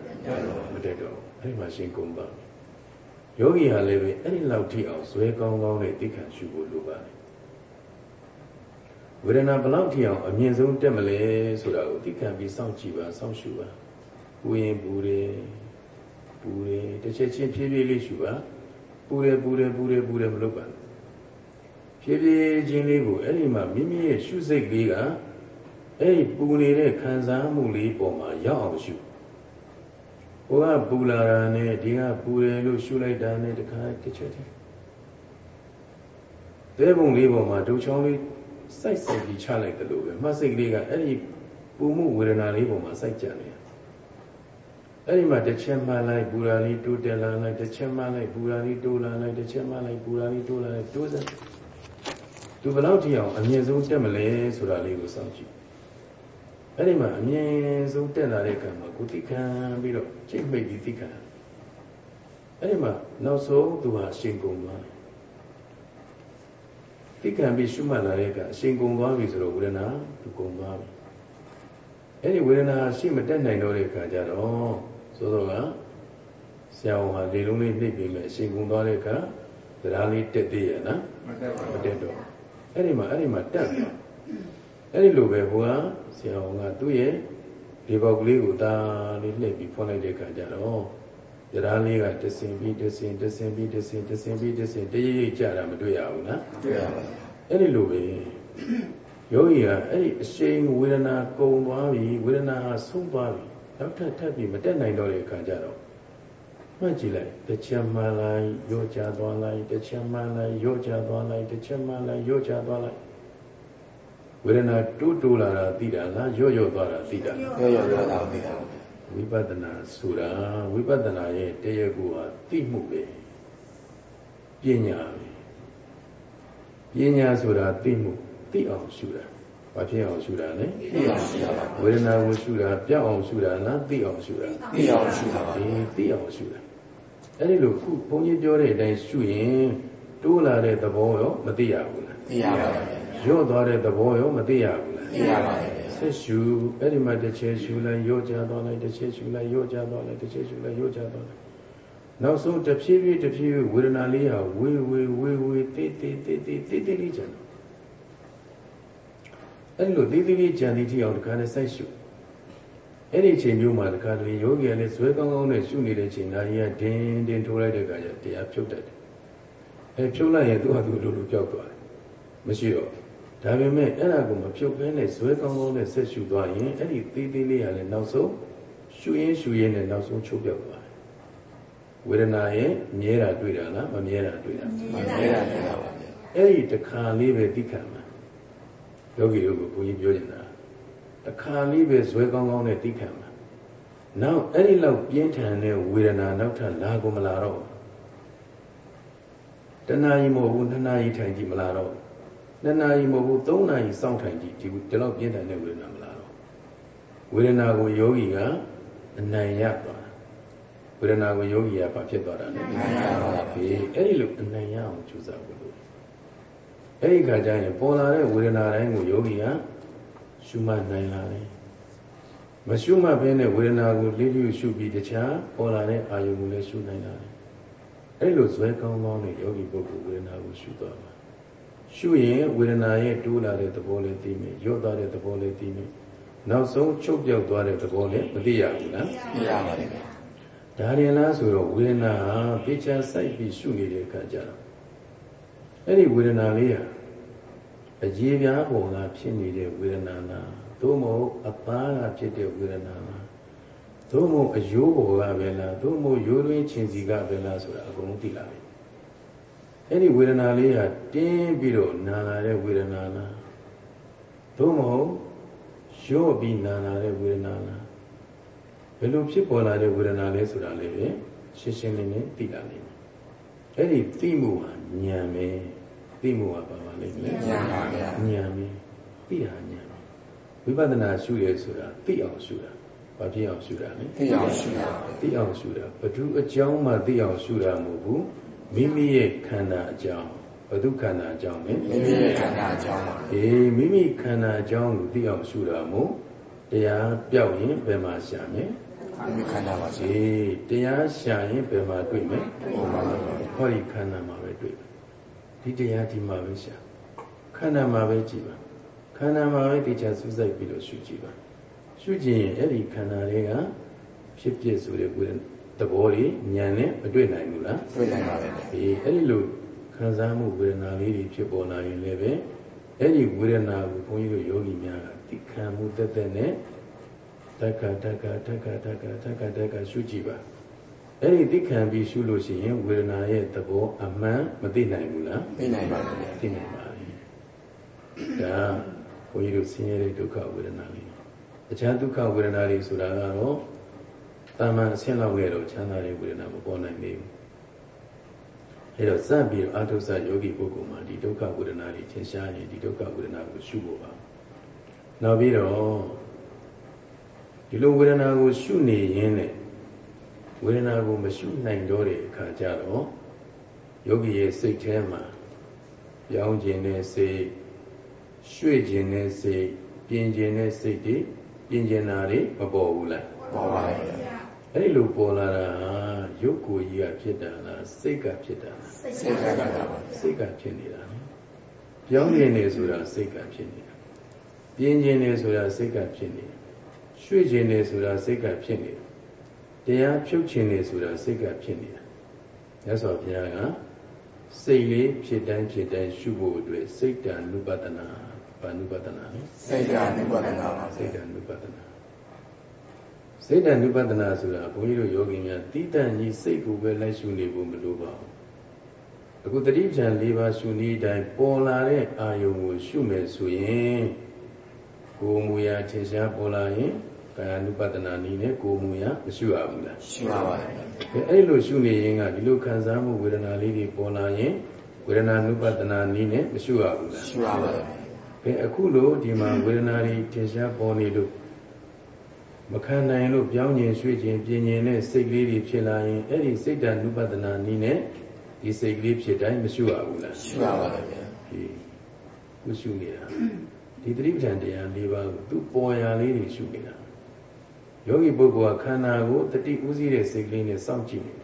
မတက်တော့ဘူးအဲ့ဒီမှာရှိန်ကုန်သွားပြီယောဂီဟာလည်းပဲအဲ့ဒီလောက်ထိအောင်ဇွဲကောင်းကောင်းနဲ့သိခံရှုဖို့လိုပါတယ် ဝေဒနာဘလောက်ထိအောင်အမြင့်ဆုံးတက်မလဲဆိုတာကိုသိခံပြီးစောင့်ကြည့်ပါစောင့်ရှုပါပူရင်ပူတယ်ပူတယ်တစ်ချက်ချင်းဖြည်းဖြည်းလေးရှုပါပူတယ်ပူတယ်ပူတယ်ပူတယ်မလုပ်ပါနဲ့ဖြည်းဖြည်းချင်းလေးကိုအဲ့ဒီမှာမိမိရဲ့ရှုစိတ်လေးကအဲ့ဒီပူနေတဲ့ခံစားမှုလေးပေါ်မှာရောက်အောင်ရှုဟိုကပူလာတာနဲ့ဒီကပူတယ်လို့ရှုလိုက်တာနဲ့တခါတစ်ချက်တည်းသဲပုံလေးပေါ်မှာဒုချောင်းလေး စိုက်စိုက်ပြီးချလိုက်တယ်လို့ပဲမှတ်စိတ်ကလေးကအဲ့ဒီပူမှုဝေဒနာလေးပေါ်မှာစိုက်ကြတယ်အဲ့ဒီမှာတစ်ချက်မှလိုက်ပူရာလေးတိုးတက်လာလိုက်တစ်ချက်မှလိုက်ပူရာလေးတိုးလာလိုက်တစ်ချက်မှလိုက်ပူရာလေးတိုးလာလိုက်တိုးစက်သူဘယ်လောက်ထိအောင်အမြင့်ဆုံးတက်မလဲဆိုတာလေးကိုစောင့်ကြည့်အဲ့ဒီမှာအမြင့်ဆုံးတက်လာတဲ့ကံမှာကိုသိခံပြီးတော့ချိန်မိတ်ပြီးသိခံအဲ့ဒီမှာနောက်ဆုံးသူဟာရှင်ကုန်သွားတယ် သိခံပြီးရှုမှတ်လာတဲ့ကအရှင်ကုန်သွားပြီဆိုတော့ဝေဒနာသူကုန်သွားပြီအဲ့ဒီဝေဒနာရှိမတက်နိုင်တော့တဲ့အခါကျတော့သို့တော့ကဆရာဝန်ဟာလေလုံးလေးနှိပ်ပြီးမယ်အရှင်ကုန်သွားတဲ့အခါတရားလေးတက်သေးရဲ့နော်မတက်ပါမဘူးတက်တော့အဲ့ဒီမှာအဲ့ဒီမှာတက်တယ်အဲ့ဒီလိုပဲဟိုကဆရာဝန်ကသူ့ရဲ့ဒီဘောက်ကလေးကိုဒါလေးလှည့်ပြီးဖွင့်လိုက်တဲ့အခါကျတော့ တရားလေးကတဆင်ပြီးတဆင်တဆင်ပြီးတဆင်တဆင်ပြီးတဆင်တရိပ်ရိပ်ကြတာမတွေ့ရဘူးနော်တွေ့ရပါဗျာအဲ့ဒီလိုပဲယောဂီကအဲ့ဒီအရှိန်ဝေဒနာကုန်သွားပြီဝေဒနာဟာဆုံးသွားပြီနောက်ထပ်ထပ်ပြီးမတက်နိုင်တော့တဲ့အခါကျတော့မှတ်ကြည့်လိုက်တစ်ချက်မှန်လိုက်ရော့ချသွားလိုက်တစ်ချက်မှန်လိုက်ရော့ချသွားလိုက်တစ်ချက်မှန်လိုက်ရော့ချသွားလိုက်ဝေဒနာတိုးတိုးလာတာသိတာလားရော့ရော့သွားတာသိတာလားရောရောရောတာသိတာပါဗျာ ဝိပဿနာဆိုတာဝိပဿနာရဲ့တရားကိုဟာသိမှုပဲပညာပဲပညာဆိုတာသိမှုသိအောင်ရှုတာဘာဖြစ်အောင်ရှုတာလဲသိအောင်ရှိတာပါဝေဒနာကိုရှုတာပြောက်အောင်ရှုတာလားသိအောင်ရှုတာသိအောင်ရှိတာပါဒီသိအောင်ရှုတာအဲ့ဒီလိုခုဘုန်းကြီးပြောတဲ့အတိုင်းရှုရင်တိုးလာတဲ့သဘောရောမသိရဘူးလားသိရပါဗျာရော့သွားတဲ့သဘောရောမသိရဘူးလားသိရပါဗျာ ဆက်ရှုအဲ့ဒီမှာတစ်ချက်ရှုလိုက်ရော့ကြသွားလိုက်တစ်ချက်ရှုလိုက်ရော့ကြသွားလိုက်တစ်ချက်ရှုလိုက်ရော့ကြသွားလိုက်နောက်ဆုံးတစ်ဖြည်းဖြည်းတစ်ဖြည်းဖြည်းဝေဒနာလေးဟာဝေဝေဝေဝေတေးတေးတေးတေးတေးတေးလေးကြံတော့အဲ့လိုတေးတေးလေးကြံနေတိအောင်တခါနဲ့စိုက်ရှုအဲ့ဒီအချိန်မျိုးမှာတခါတလေယောဂီကလည်းဇွဲကောင်းကောင်းနဲ့ရှုနေတဲ့အချိန်နာရီကဒင်းဒင်းထိုးလိုက်တဲ့အခါကျတရားဖြုတ်တတ်တယ်အဲဖြုတ်လိုက်ရင်သူ့ဟာသူလိုလိုပြောက်သွားတယ်မရှိတော့ ဒါပေမဲ့အဲ့ဒါကိုမဖြုတ်ဖဲနဲ့ဇွဲကောင်းကောင်းနဲ့ဆက်ရှုသွားရင်အဲ့ဒီသေးသေးလေးရလည်းနောက်ဆုံးရှုရင်းရှုရင်းနဲ့နောက်ဆုံးချုပ်ပြောက်သွားတယ်ဝေဒနာရဲ့မြဲတာတွေ့တာလားမမြဲတာတွေ့တာမမြဲတာတွေ့တာပါဗျာအဲ့ဒီတစ်ခါလေးပဲသိခံမှာယောဂီတို့ကဘုန်းကြီးပြောနေတာတစ်ခါလေးပဲဇွဲကောင်းကောင်းနဲ့သိခံမှာနောက်အဲ့ဒီလောက်ပြင်းထန်တဲ့ဝေဒနာနောက်ထပ်လာကုန်မလာတော့တဏှာကြီးမဟုတ်ဘူးနှစ်နာရီထိုင်ကြည့်မလာတော့ နှစ်နာရီမဟုတ်ဘူးသုံးနာရီစောင့်ထိုင်ကြည့်ဒီဒီလောက်ပြင်းထန်တဲ့ဝေဒနာမလာတော့ဝေဒနာကိုယောဂီကအနိုင်ရသွားတာဝေဒနာကိုယောဂီကဘာဖြစ်သွားတာလဲနိုင်ရပါဗျာဒီအဲ့ဒီလိုအနိုင်ရအောင်ကြိုးစားဖို့လိုတယ်အဲ့ဒီခါကျရင်ပေါ်လာတဲ့ဝေဒနာတိုင်းကိုယောဂီကရှုမှတ်နိုင်လာတယ်မရှုမှတ်ဘဲနဲ့ဝေဒနာကိုလေးလေးရှုပြီးတခြားပေါ်လာတဲ့အာယုံကိုလည်းရှုနိုင်လာတယ်အဲ့လိုဇွဲကောင်းကောင်းနဲ့ယောဂီပုဂ္ဂိုလ်ဝေဒနာကိုရှုသွားမှာ ရှုရင်ဝေဒနာရဲ့တိုးလာတဲ့သဘောလေးသိမယ်ရော့သွားတဲ့သဘောလေးသိမယ်နောက်ဆုံးချုပ်ပြောက်သွားတဲ့သဘောလေးမသိရဘူးလားသိရပါတယ်ဗျာဒါရင်လားဆိုတော့ဝေဒနာဟာပိချာစိုက်ပြီးရှုနေတဲ့အခါကျတော့အဲ့ဒီဝေဒနာလေးဟာအကြီးပြားပုံကဖြစ်နေတဲ့ဝေဒနာလားသို့မဟုတ်အပားကဖြစ်တဲ့ဝေဒနာလားသို့မဟုတ်အယိုးပေါ်ကပဲလားသို့မဟုတ်ရိုးရင်းချင်းစီကပဲလားဆိုတာအကုန်လုံးသိလာပြီ အဲ့ဒီဝေဒနာလေးဟာတင်းပြီးတော့နာလာတဲ့ဝေဒနာလားသို့မဟုတ်ရော့ပြီးနာလာတဲ့ဝေဒနာလားဘယ်လိုဖြစ်ပေါ်လာတဲ့ဝေဒနာလဲဆိုတာလည်းပဲရှင်းရှင်းလင်းလင်းသိလာနိုင်တယ်။အဲ့ဒီသိမှုဟာဉာဏ်ပဲသိမှုဟာဘာပါလဲလဲဉာဏ်ပါဗျာဉာဏ်ပဲသိတာဉာဏ်ပဲဝိပဿနာရှုရဲဆိုတာသိအောင်ရှုတာဘာဖြစ်အောင်ရှုတာလဲသိအောင်ရှိရပါသိအောင်ရှုတာဘ ᱹ အကြောင်းမှသိအောင်ရှုတာမဟုတ်ဘူး မိမိရဲ့ခန္ဓာအကြောင်းဘ ᱹ ခန္ဓာအကြောင်းပဲမိမိရဲ့ခန္ဓာအကြောင်းပါအေးမိမိခန္ဓာအကြောင်းကိုသိအောင်ရှုတာမို့တရားပြောက်ရင်ဘယ်မှာရှာမလဲမိမိခန္ဓာပါစေအေးတရားရှာရင်ဘယ်မှာတွေ့မလဲဟောပါလို့ဟောဒီခန္ဓာမှာပဲတွေ့မယ်ဒီတရားဒီမှာပဲရှာခန္ဓာမှာပဲကြည်ပါခန္ဓာမှာပဲတရားစူးစိုက်ပြီးတော့ရှုကြည့်ပါရှုကြည့်ရင်အဲ့ဒီခန္ဓာတွေကဖြစ်ဖြစ်ဆိုတဲ့ကိုယ် သဘောတွေဉာဏ်နဲ့မတွေ့နိုင်ဘူးလားတွေ့နိုင်ပါလေဗျာအေးအဲ့ဒီလိုခံစားမှုဝေဒနာလေးတွေဖြစ်ပေါ်လာရင်လည်းပဲအဲ့ဒီဝေဒနာကိုဘုန်းကြီးတို့ယောဂီများကသိခံမှုတက်တက်နဲ့တက္ကတက္ကတက္ကတက္ကတက္ကတက္ကရှုကြည့်ပါအဲ့ဒီသိခံပြီးရှုလို့ရှိရင်ဝေဒနာရဲ့သဘောအမှန်မသိနိုင်ဘူးလားသိနိုင်ပါလေဗျာသိနိုင်ပါပြီဒါဘုန်းကြီးတို့ဆင်းရဲတဲ့ဒုက္ခဝေဒနာလေးတခြားဒုက္ခဝေဒနာတွေဆိုတာကတော့ တာမန်အဆင့်လောက်နဲ့တော့ချမ်းသာတဲ့ဝေဒနာမပေါ်နိုင်သေးဘူးအဲတော့စပြီးတော့အာထုဆယောဂီပုဂ္ဂိုလ်မှာဒီဒုက္ခဝေဒနာတွေထင်ရှားရင်ဒီဒုက္ခဝေဒနာကိုရှုဖို့ပါနောက်ပြီးတော့ဒီလိုဝေဒနာကိုရှုနေရင်းနဲ့ဝေဒနာကိုမရှုနိုင်တော့တဲ့အခါကျတော့ယောဂီရဲ့စိတ်ထဲမှာပြောင်းခြင်းနဲ့စိတ်ရွှေ့ခြင်းနဲ့စိတ်ပြင်းခြင်းနဲ့စိတ်တွေပြင်းခြင်းနာတွေမပေါ်ဘူးလားပေါ်ပါလေဗျာ အဲ့ဒီလိုပေါ်လာတာဟာရုပ်ကိုယ်ကြီးကဖြစ်တာလားစိတ်ကဖြစ်တာလားစိတ်ကကတာပါစိတ်ကဖြစ်နေတာနော်ပြောင်းခြင်းနေဆိုတာစိတ်ကဖြစ်နေတာပြင်းခြင်းနေဆိုတာစိတ်ကဖြစ်နေတာရွှေ့ခြင်းနေဆိုတာစိတ်ကဖြစ်နေတာတရားဖြုတ်ခြင်းနေဆိုတာစိတ်ကဖြစ်နေတာမြတ်စွာဘုရားကစိတ်လေးဖြစ်တိုင်းဖြစ်တိုင်းရှုဖို့အတွက်စိတ်တ ानु ပတနာဘာနုပတနာလဲစိတ်ကအနုပဒနာပါစိစေတ်တ ानु ပတနာ စိတ်တဏှုပဒနာဆိုတာဘုန်းကြီးတို့ယောဂီများတိတန်ကြီးစိတ်ကိုပဲလိုက်ရှုနေဖို့မလိုပါဘူးအခုတတိပ္ပံ၄ပါးရှုနည်းတိုင်းပေါ်လာတဲ့အာယုံကိုရှုမယ်ဆိုရင်ကိုယ်မူရာထင်ရှားပေါ်လာရင်ကာယ ानु ပဒနာနည်းနဲ့ကိုယ်မူရာမရှုရဘူးလားရှုရပါတယ်အဲ့လိုရှုနေရင်ကဒီလိုခံစားမှုဝေဒနာလေးတွေပေါ်လာရင်ဝေဒနာ ानु ပဒနာနည်းနဲ့မရှုရဘူးလားရှုရပါတယ်ဘယ်အခုလိုဒီမှာဝေဒနာတွေထင်ရှားပေါ်နေလို့ မခံနိုင်လို့ပြောင်းကျင်ရွှေ့ကျင်ပြင်းကျင်တဲ့စိတ်ကလေးတွေဖြစ်လာရင်အဲ့ဒီစိတ်တ ानु ပဒနာနည်းနဲ့ဒီစိတ်ကလေးဖြစ်တိုင်းမရှိရဘူးလားရှိပါပါလေဗျာဒီကိုရှုနေတာဒီသတိပဋ္ဌာန်တရား၄ပါးကိုသူပေါ်ရာလေးတွေရှုနေတာယောဂီပုဂ္ဂိုလ်ကခန္ဓာကိုတတိဥစည်းတဲ့စိတ်ကလေးနဲ့စောင့်ကြည့်နေ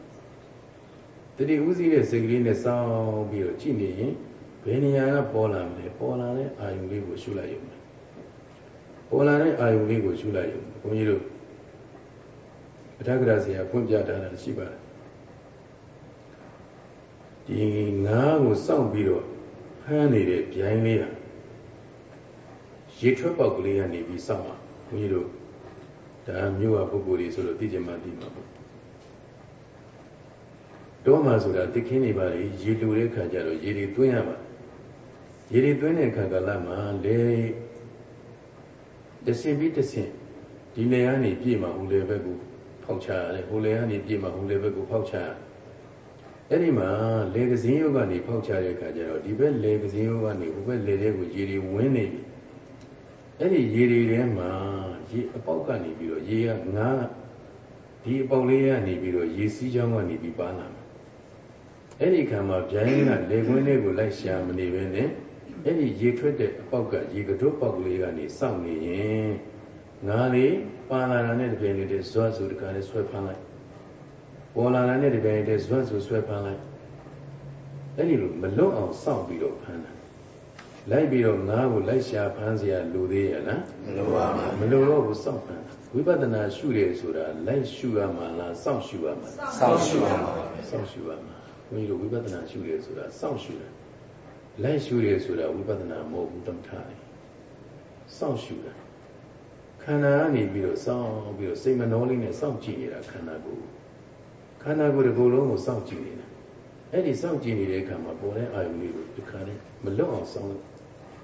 တတိဥစည်းတဲ့စိတ်ကလေးနဲ့စောင့်ပြီးတော့ကြည့်နေရင်ဘယ်နေရာကပေါ်လာမလဲပေါ်လာတဲ့အာယုံလေးကိုရှုလိုက်ရုံ ပဲပေါ်လာတဲ့အာယုံလေးကိုရှုလိုက်ရုံဘုန်းကြီးတို့အထက်ကရာဆရာဖွင့်ပြထားတာရှိပါတယ်ဒီငါးကိုစောင့်ပြီးတော့ဖမ်းနေတဲ့ဗျိုင်းလေးဟာရေထွက်ပေါက်ကလေးကနေပြီးစောင့်မှာဘုန်းကြီးတို့ဒါမြို့ဝပုဂ္ဂိုလ်တွေဆိုလို့သိကြမှသိမှာပေါ့တော့မှဆိုတာတခင်းနေပါလေရေလူတဲ့ခါကျတော့ရေတွေသွင်းရပါရေတွေသွင်းတဲ့ခါကလာမှလေ တဆင်ပြီးတဆင်ဒီနေရာနေပြည့်မှာဟိုလေဘက်ကိုဖောက်ချရတယ်ဟိုလေကနေပြည့်မှာဟိုလေဘက်ကိုဖောက်ချရအဲ့ဒီမှာလေကစင်းရုပ်ကနေဖောက်ချတဲ့ခါကျတော့ဒီဘက်လေကစင်းရုပ်ကနေဟိုဘက်လေတဲ့ကိုရေတွေဝင်းနေပြီအဲ့ဒီရေတွေထဲမှာရေအပေါက်ကနေပြီးတော့ရေကငါးဒီအပေါက်လေးကနေပြီးတော့ရေစီးချောင်းကနေပြီးပါလာမှာအဲ့ဒီခံမှာဗျိုင်းကလေခွင်းလေးကိုလိုက်ရှာမနေပဲနဲ့ အဲ့ဒီရေထွက်တဲ့အပေါက်ကရေကတွပေါက်ကလေးကနေစောင့်နေရင်ငါးလေးပါလာတာနဲ့တပြိုင်တည်းဇွတ်ဆိုတခါလေးဆွဲဖမ်းလိုက်ပေါ်လာတာနဲ့တပြိုင်တည်းဇွတ်ဆိုဆွဲဖမ်းလိုက်အဲ့ဒီလိုမလွတ်အောင်စောင့်ပြီးတော့ဖမ်းတာလိုက်ပြီးတော့ငါးကိုလိုက်ရှာဖမ်းเสียလူသေးရလားမလိုပါဘူးမလိုတော့ဘူးစောင့်ဖမ်းဝိပဿနာရှုတယ်ဆိုတာလိုက်ရှုရမှာလားစောင့်ရှုရမှာလားစောင့်ရှုရမှာပါစောင့်ရှုရမှာဘုန်းကြီးတို့ဝိပဿနာရှုတယ်ဆိုတာစောင့်ရှုတယ် လိုက်ရှုတယ်ဆိုတာဝိပဿနာမဟုတ်ဘူးတမထတယ်စောင့်ရှုတာခန္ဓာကနေပြီးတော့စောင့်ပြီးတော့စိတ်မနှောလေးနဲ့စောင့်ကြည့်နေတာခန္ဓာကိုယ်ခန္ဓာကိုယ်တစ်ခုလုံးကိုစောင့်ကြည့်နေတာအဲ့ဒီစောင့်ကြည့်နေတဲ့အခါမှာပေါ်တဲ့အာယုလေးကိုဒီခါနဲ့မလွတ်အောင်စောင့်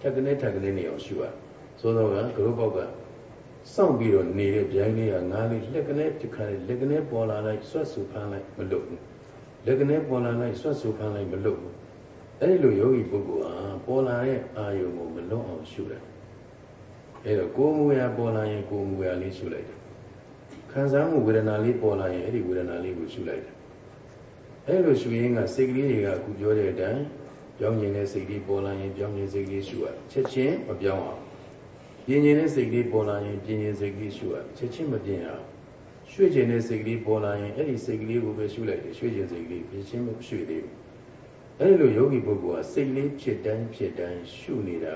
ထက်ကနေထက်ကနေနေအောင်ရှုရဆိုတော့ကဂရုပေါက်ကစောင့်ပြီးတော့နေတဲ့ဗျိုင်းလေးကငါးလေးလက်ကနေဒီခါနဲ့လက်ကနေပေါ်လာလိုက်ဆွတ်ဆူဖမ်းလိုက်မလွတ်ဘူးလက်ကနေပေါ်လာလိုက်ဆွတ်ဆူဖမ်းလိုက်မလွတ်ဘူး အဲ့ဒီလိုယောဂီပုဂ္ဂိုလ်ဟာပေါ်လာတဲ့အာယုကိုမလွတ်အောင်ရှုတယ်အဲ့တော့ကိုယ်မူရာပေါ်လာရင်ကိုယ်မူရာလေးရှုလိုက်တယ်ခံစားမှုဝေဒနာလေးပေါ်လာရင်အဲ့ဒီဝေဒနာလေးကိုရှုလိုက်တယ်အဲ့လိုရှုရင်းကစိတ်ကလေးတွေကအခုပြောတဲ့အတိုင်းပြောင်းကျင်တဲ့စိတ်လေးပေါ်လာရင်ပြောင်းကျင်စိတ်လေးရှုရချက်ချင်းမပြောင်းအောင်ပြင်းကျင်တဲ့စိတ်လေးပေါ်လာရင်ပြင်းကျင်စိတ်လေးရှုရချက်ချင်းမပြင်းအောင်ရွှေ့ကျင်တဲ့စိတ်ကလေးပေါ်လာရင်အဲ့ဒီစိတ်ကလေးကိုပဲရှုလိုက်တယ်ရွှေ့ကျင်စိတ်ကလေးပြင်းချင်းမရွှေ့သေးဘူး အဲ့လိုယောဂီပုဂ္ဂိုလ်ကစိတ်လေးဖြစ်တိုင်းဖြစ်တိုင်းရှုနေတာ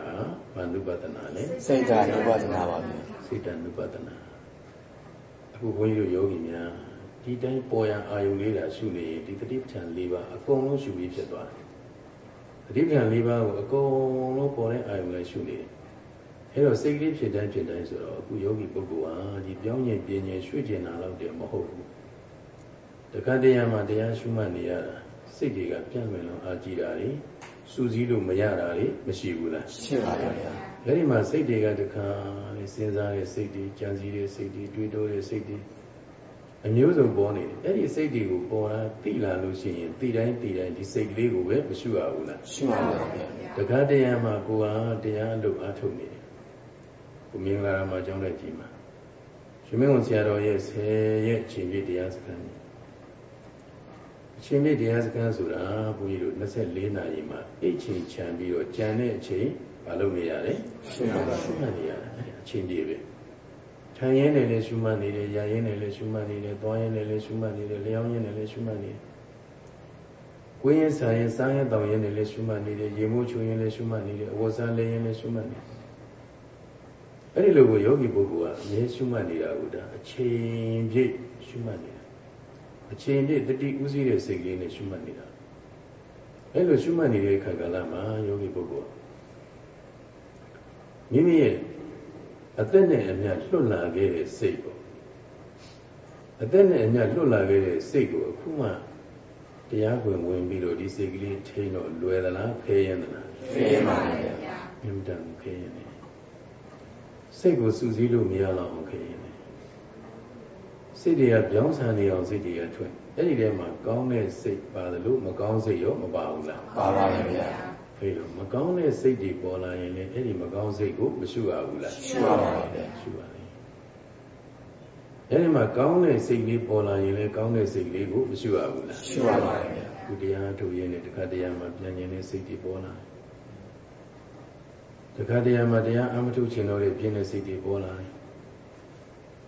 ဘာနုပဒနာလဲစိတ်ဓာတ်နုပဒနာပါဗျာစိတ်ဓာတ်နုပဒနာအခုဘုန်းကြီးတို့ယောဂီများဒီတိုင်းပေါ်ရန်အာယုလေးတာရှုနေရင်ဒီတတိပဋ္ဌာန်၄ပါးအကုန်လုံးရှုပြီးဖြစ်သွားတယ်တတိပဋ္ဌာန်၄ပါးကိုအကုန်လုံးပေါ်တဲ့အာယုလေးရှုနေတယ်အဲ့တော့စိတ်လေးဖြစ်တိုင်းဖြစ်တိုင်းဆိုတော့အခုယောဂီပုဂ္ဂိုလ်ဟာဒီပြောင်းရင်ပြင်းရင်ရွှေ့ကျင်တာတော့တည်းမဟုတ်ဘူးတခါတည်းရမှာတရားရှုမှတ်နေရတာ စိတ်တွေကပြန့်လွင်လုံးအာကြည့်တာလေစူးစီးလို့မရတာလေမရှိဘူးလားရှိပါပါဗျာအဲ့ဒီမှာစိတ်တွေကတခါလေစဉ်းစားတဲ့စိတ်တွေကြံစည်တဲ့စိတ်တွေတွေးတောတဲ့စိတ်တွေအမျိုးစုံပေါ်နေတယ်အဲ့ဒီစိတ်တွေကိုပေါ်လာသိလာလို့ရှိရင်သိတိုင်းသိတိုင်းဒီစိတ်ကလေးကိုပဲမရှိရဘူးလားရှိပါပါဗျာတခါတည်းရမှာကိုယ်ဟာတရားလို့အားထုတ်နေတယ်ကိုမင်္ဂလာမှာကြောင်းတဲ့ကြည်မှာရှင်မင်းဝန်ဆရာတော်ရဲ့10ရက်အချိန်ပြည့်တရားစခန်း ရှင်မေတရားစခန်းဆိုတာဘုန်းကြီးတို့24နာရီမှာအိတ်ချိန်ခြံပြီးတော့ကြံတဲ့အချိန်မလုပ်နေရတယ်ရှင်းပါပါရှင်းမှတ်နေရတယ်အချိန်ကြီးပဲထိုင်ရင်းနဲ့လည်းရှုမှတ်နေတယ်ရရင်းနဲ့လည်းရှုမှတ်နေတယ်သွားရင်းနဲ့လည်းရှုမှတ်နေတယ်လျောင်းရင်းနဲ့လည်းရှုမှတ်နေတယ်ကိုယ်ရင်ဆိုင်ရင်စားရင်တောင်းရင်လည်းရှုမှတ်နေတယ်ရေမိုးချူရင်လည်းရှုမှတ်နေတယ်အဝတ်စားလဲရင်လည်းရှုမှတ်နေတယ်အဲ့ဒီလိုကိုယောဂီပုဂ္ဂိုလ်ကအမြဲရှုမှတ်နေတာကဒါအချိန်ပြည့်ရှုမှတ်နေ အချိန်ပြည့်တတိဥစည်းတဲ့စိတ်ကလေးနဲ့ရှုမှတ်နေတာအဲ့လိုရှုမှတ်နေတဲ့အခါကလည်းမှာယောဂီပုဂ္ဂိုလ်မိမိရဲ့အသက်နဲ့အမျှလွတ်လာခဲ့တဲ့စိတ်ပေါ့အသက်နဲ့အမျှလွတ်လာခဲ့တဲ့စိတ်ကိုအခုမှတရားဝင်ဝင်ပြီးတော့ဒီစိတ်ကလေးထိန်းတော့လွယ်သလားခဲရင်သလားခဲရင်ပါဗျာအင်တန်ခဲရင်စိတ်ကိုစူးစီးလို့မရတော့ဘူးခဲရင် စိတ်တွေကပြောင်းဆန်နေအောင်စိတ်တွေကထွက်အဲ့ဒီထဲမှာကောင်းတဲ့စိတ်ပါတယ်လို့မကောင်းစိတ်ရောမပါဘူးလားပါပါဗျာအဲ့လိုမကောင်းတဲ့စိတ်တွေပေါ်လာရင်လည်းအဲ့ဒီမကောင်းစိတ်ကိုမရှုရဘူးလားရှုရပါဗျာရှုရတယ်အဲ့ဒီမှာကောင်းတဲ့စိတ်လေးပေါ်လာရင်လည်းကောင်းတဲ့စိတ်လေးကိုမရှုရဘူးလားရှုရပါဗျာဒီတရားထုတ်ရင်းနဲ့တခါတရားမှာပြန်ကျင်တဲ့စိတ်တွေပေါ်လာတခါတရားမှာတရားအမထုတ်ချင်တော့တဲ့ပြင်းတဲ့စိတ်တွေပေါ်လာတယ်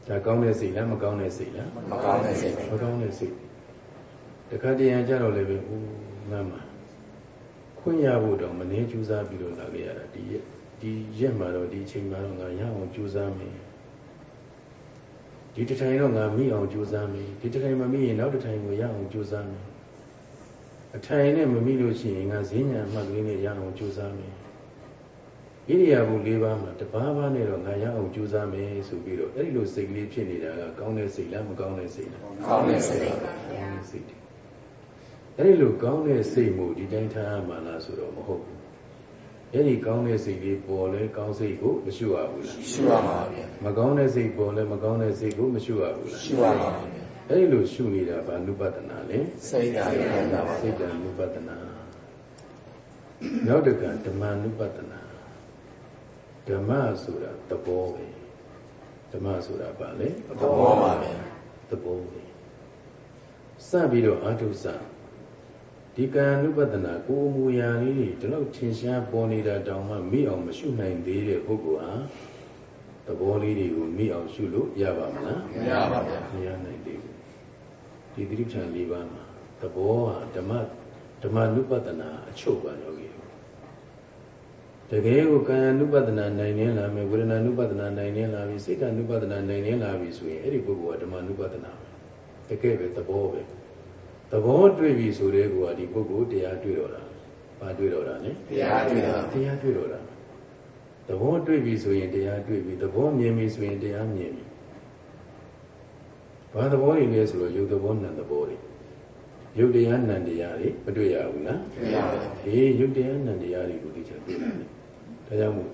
ဒါကောင်းတဲ့စိတ်လားမကောင်းတဲ့စိတ်လားမကောင်းတဲ့စိတ်မကောင်းတဲ့စိတ်တခါတရံကြတော့လည်းပဲဦးမမ်းမှာခွင့်ရဖို့တော့မနေကြိုးစားပြီးတော့လာခဲ့ရတာဒီရက်ဒီရက်မှာတော့ဒီအချိန်မှာတော့ငါရအောင်ကြိုးစားမယ်ဒီတစ်ထိုင်တော့ငါမိအောင်ကြိုးစားမယ်ဒီတစ်ထိုင်မမိရင်နောက်တစ်ထိုင်ကိုရအောင်ကြိုးစားမယ်အထိုင်နဲ့မမိလို့ရှိရင်ငါဈဉ္ညာမှတ်ကလေးနဲ့ရအောင်ကြိုးစားမယ် ဣရိယာပု၄ပါးမှာတပါးပါးနဲ့တော့ငါရအောင်ကြိုးစားမယ်ဆိုပြီးတော့အဲ့ဒီလိုစိတ်ကလေးဖြစ်နေတာကကောင်းတဲ့စိတ်လားမကောင်းတဲ့စိတ်လားကောင်းတဲ့စိတ်ပါကောင်းတဲ့စိတ်တွေအဲ့ဒီလိုကောင်းတဲ့စိတ်မှုဒီတိုင်းထားရမှာလားဆိုတော့မဟုတ်ဘူးအဲ့ဒီကောင်းတဲ့စိတ်လေးပေါ်လဲကောင်းစိတ်ကိုမရှိရဘူးလားရှုရမှာဗျာမကောင်းတဲ့စိတ်ပေါ်လဲမကောင်းတဲ့စိတ်ကိုမရှိရဘူးလားရှုရမှာဗျာအဲ့ဒီလိုရှုနေတာဗာနုပဒနာလေစိတ်ဓာတ်ရတာပါစိတ်တ ानु ပဒနာနောက်တစ်ခါဓမ္မ ानु ပဒနာ ဓမ္မဆိုတာသဘောပဲဓမ္မဆိုတာဗာလေသဘောပါဗျာသဘောပဲစပြီးတော့အာထုစဒီကံ ानु ပဒနာကိုယ်မူရာလေးတွေဒီလောက်ထင်ရှားပေါ်နေတာတောင်မှမိအောင်မရှုနိုင်သေးတဲ့ပုဂ္ဂိုလ်ဟာသဘောလေးတွေကိုမိအောင်ရှုလို့ရပါမလားမရပါဗျာမရနိုင်သေးဘူးဒီသတိပ္ပံ၄ပါးမှာသဘောဟာဓမ္မဓမ္မနုပဒနာအချုပ်ပါယောဂီ တကယ်ကိုကာယ ानु ပဒနာနိုင်နေလာမယ်ဝေဒနာ ानु ပဒနာနိုင်နေလာပြီစိတ် ानु ပဒနာနိုင်နေလာပြီဆိုရင်အဲ့ဒီပုဂ္ဂိုလ်ကဓမ္မ ानु ပဒနာပဲတကယ်ပဲသဘောပဲသဘောတွေ့ပြီဆိုတဲ့ကောဒီပုဂ္ဂိုလ်တရားတွေ့တော့တာဘာတွေ့တော့တာလဲ တရားတွေ့တာ တရားတွေ့တော့တာသဘောတွေ့ပြီဆိုရင်တရားတွေ့ပြီသဘောမြင်ပြီဆိုရင်တရားမြင်ပြီဘာသဘောတွေလဲဆိုတော့ယုတ်သဘောနံသဘောတွေယုတ်တရားနံတရားတွေမတွေ့ရဘူးလား တွေ့ရပါဗျာ အေးယုတ်တရားနံတရားတွေကိုသိချင်တွေ့တယ် ဒါကြောင့်မို့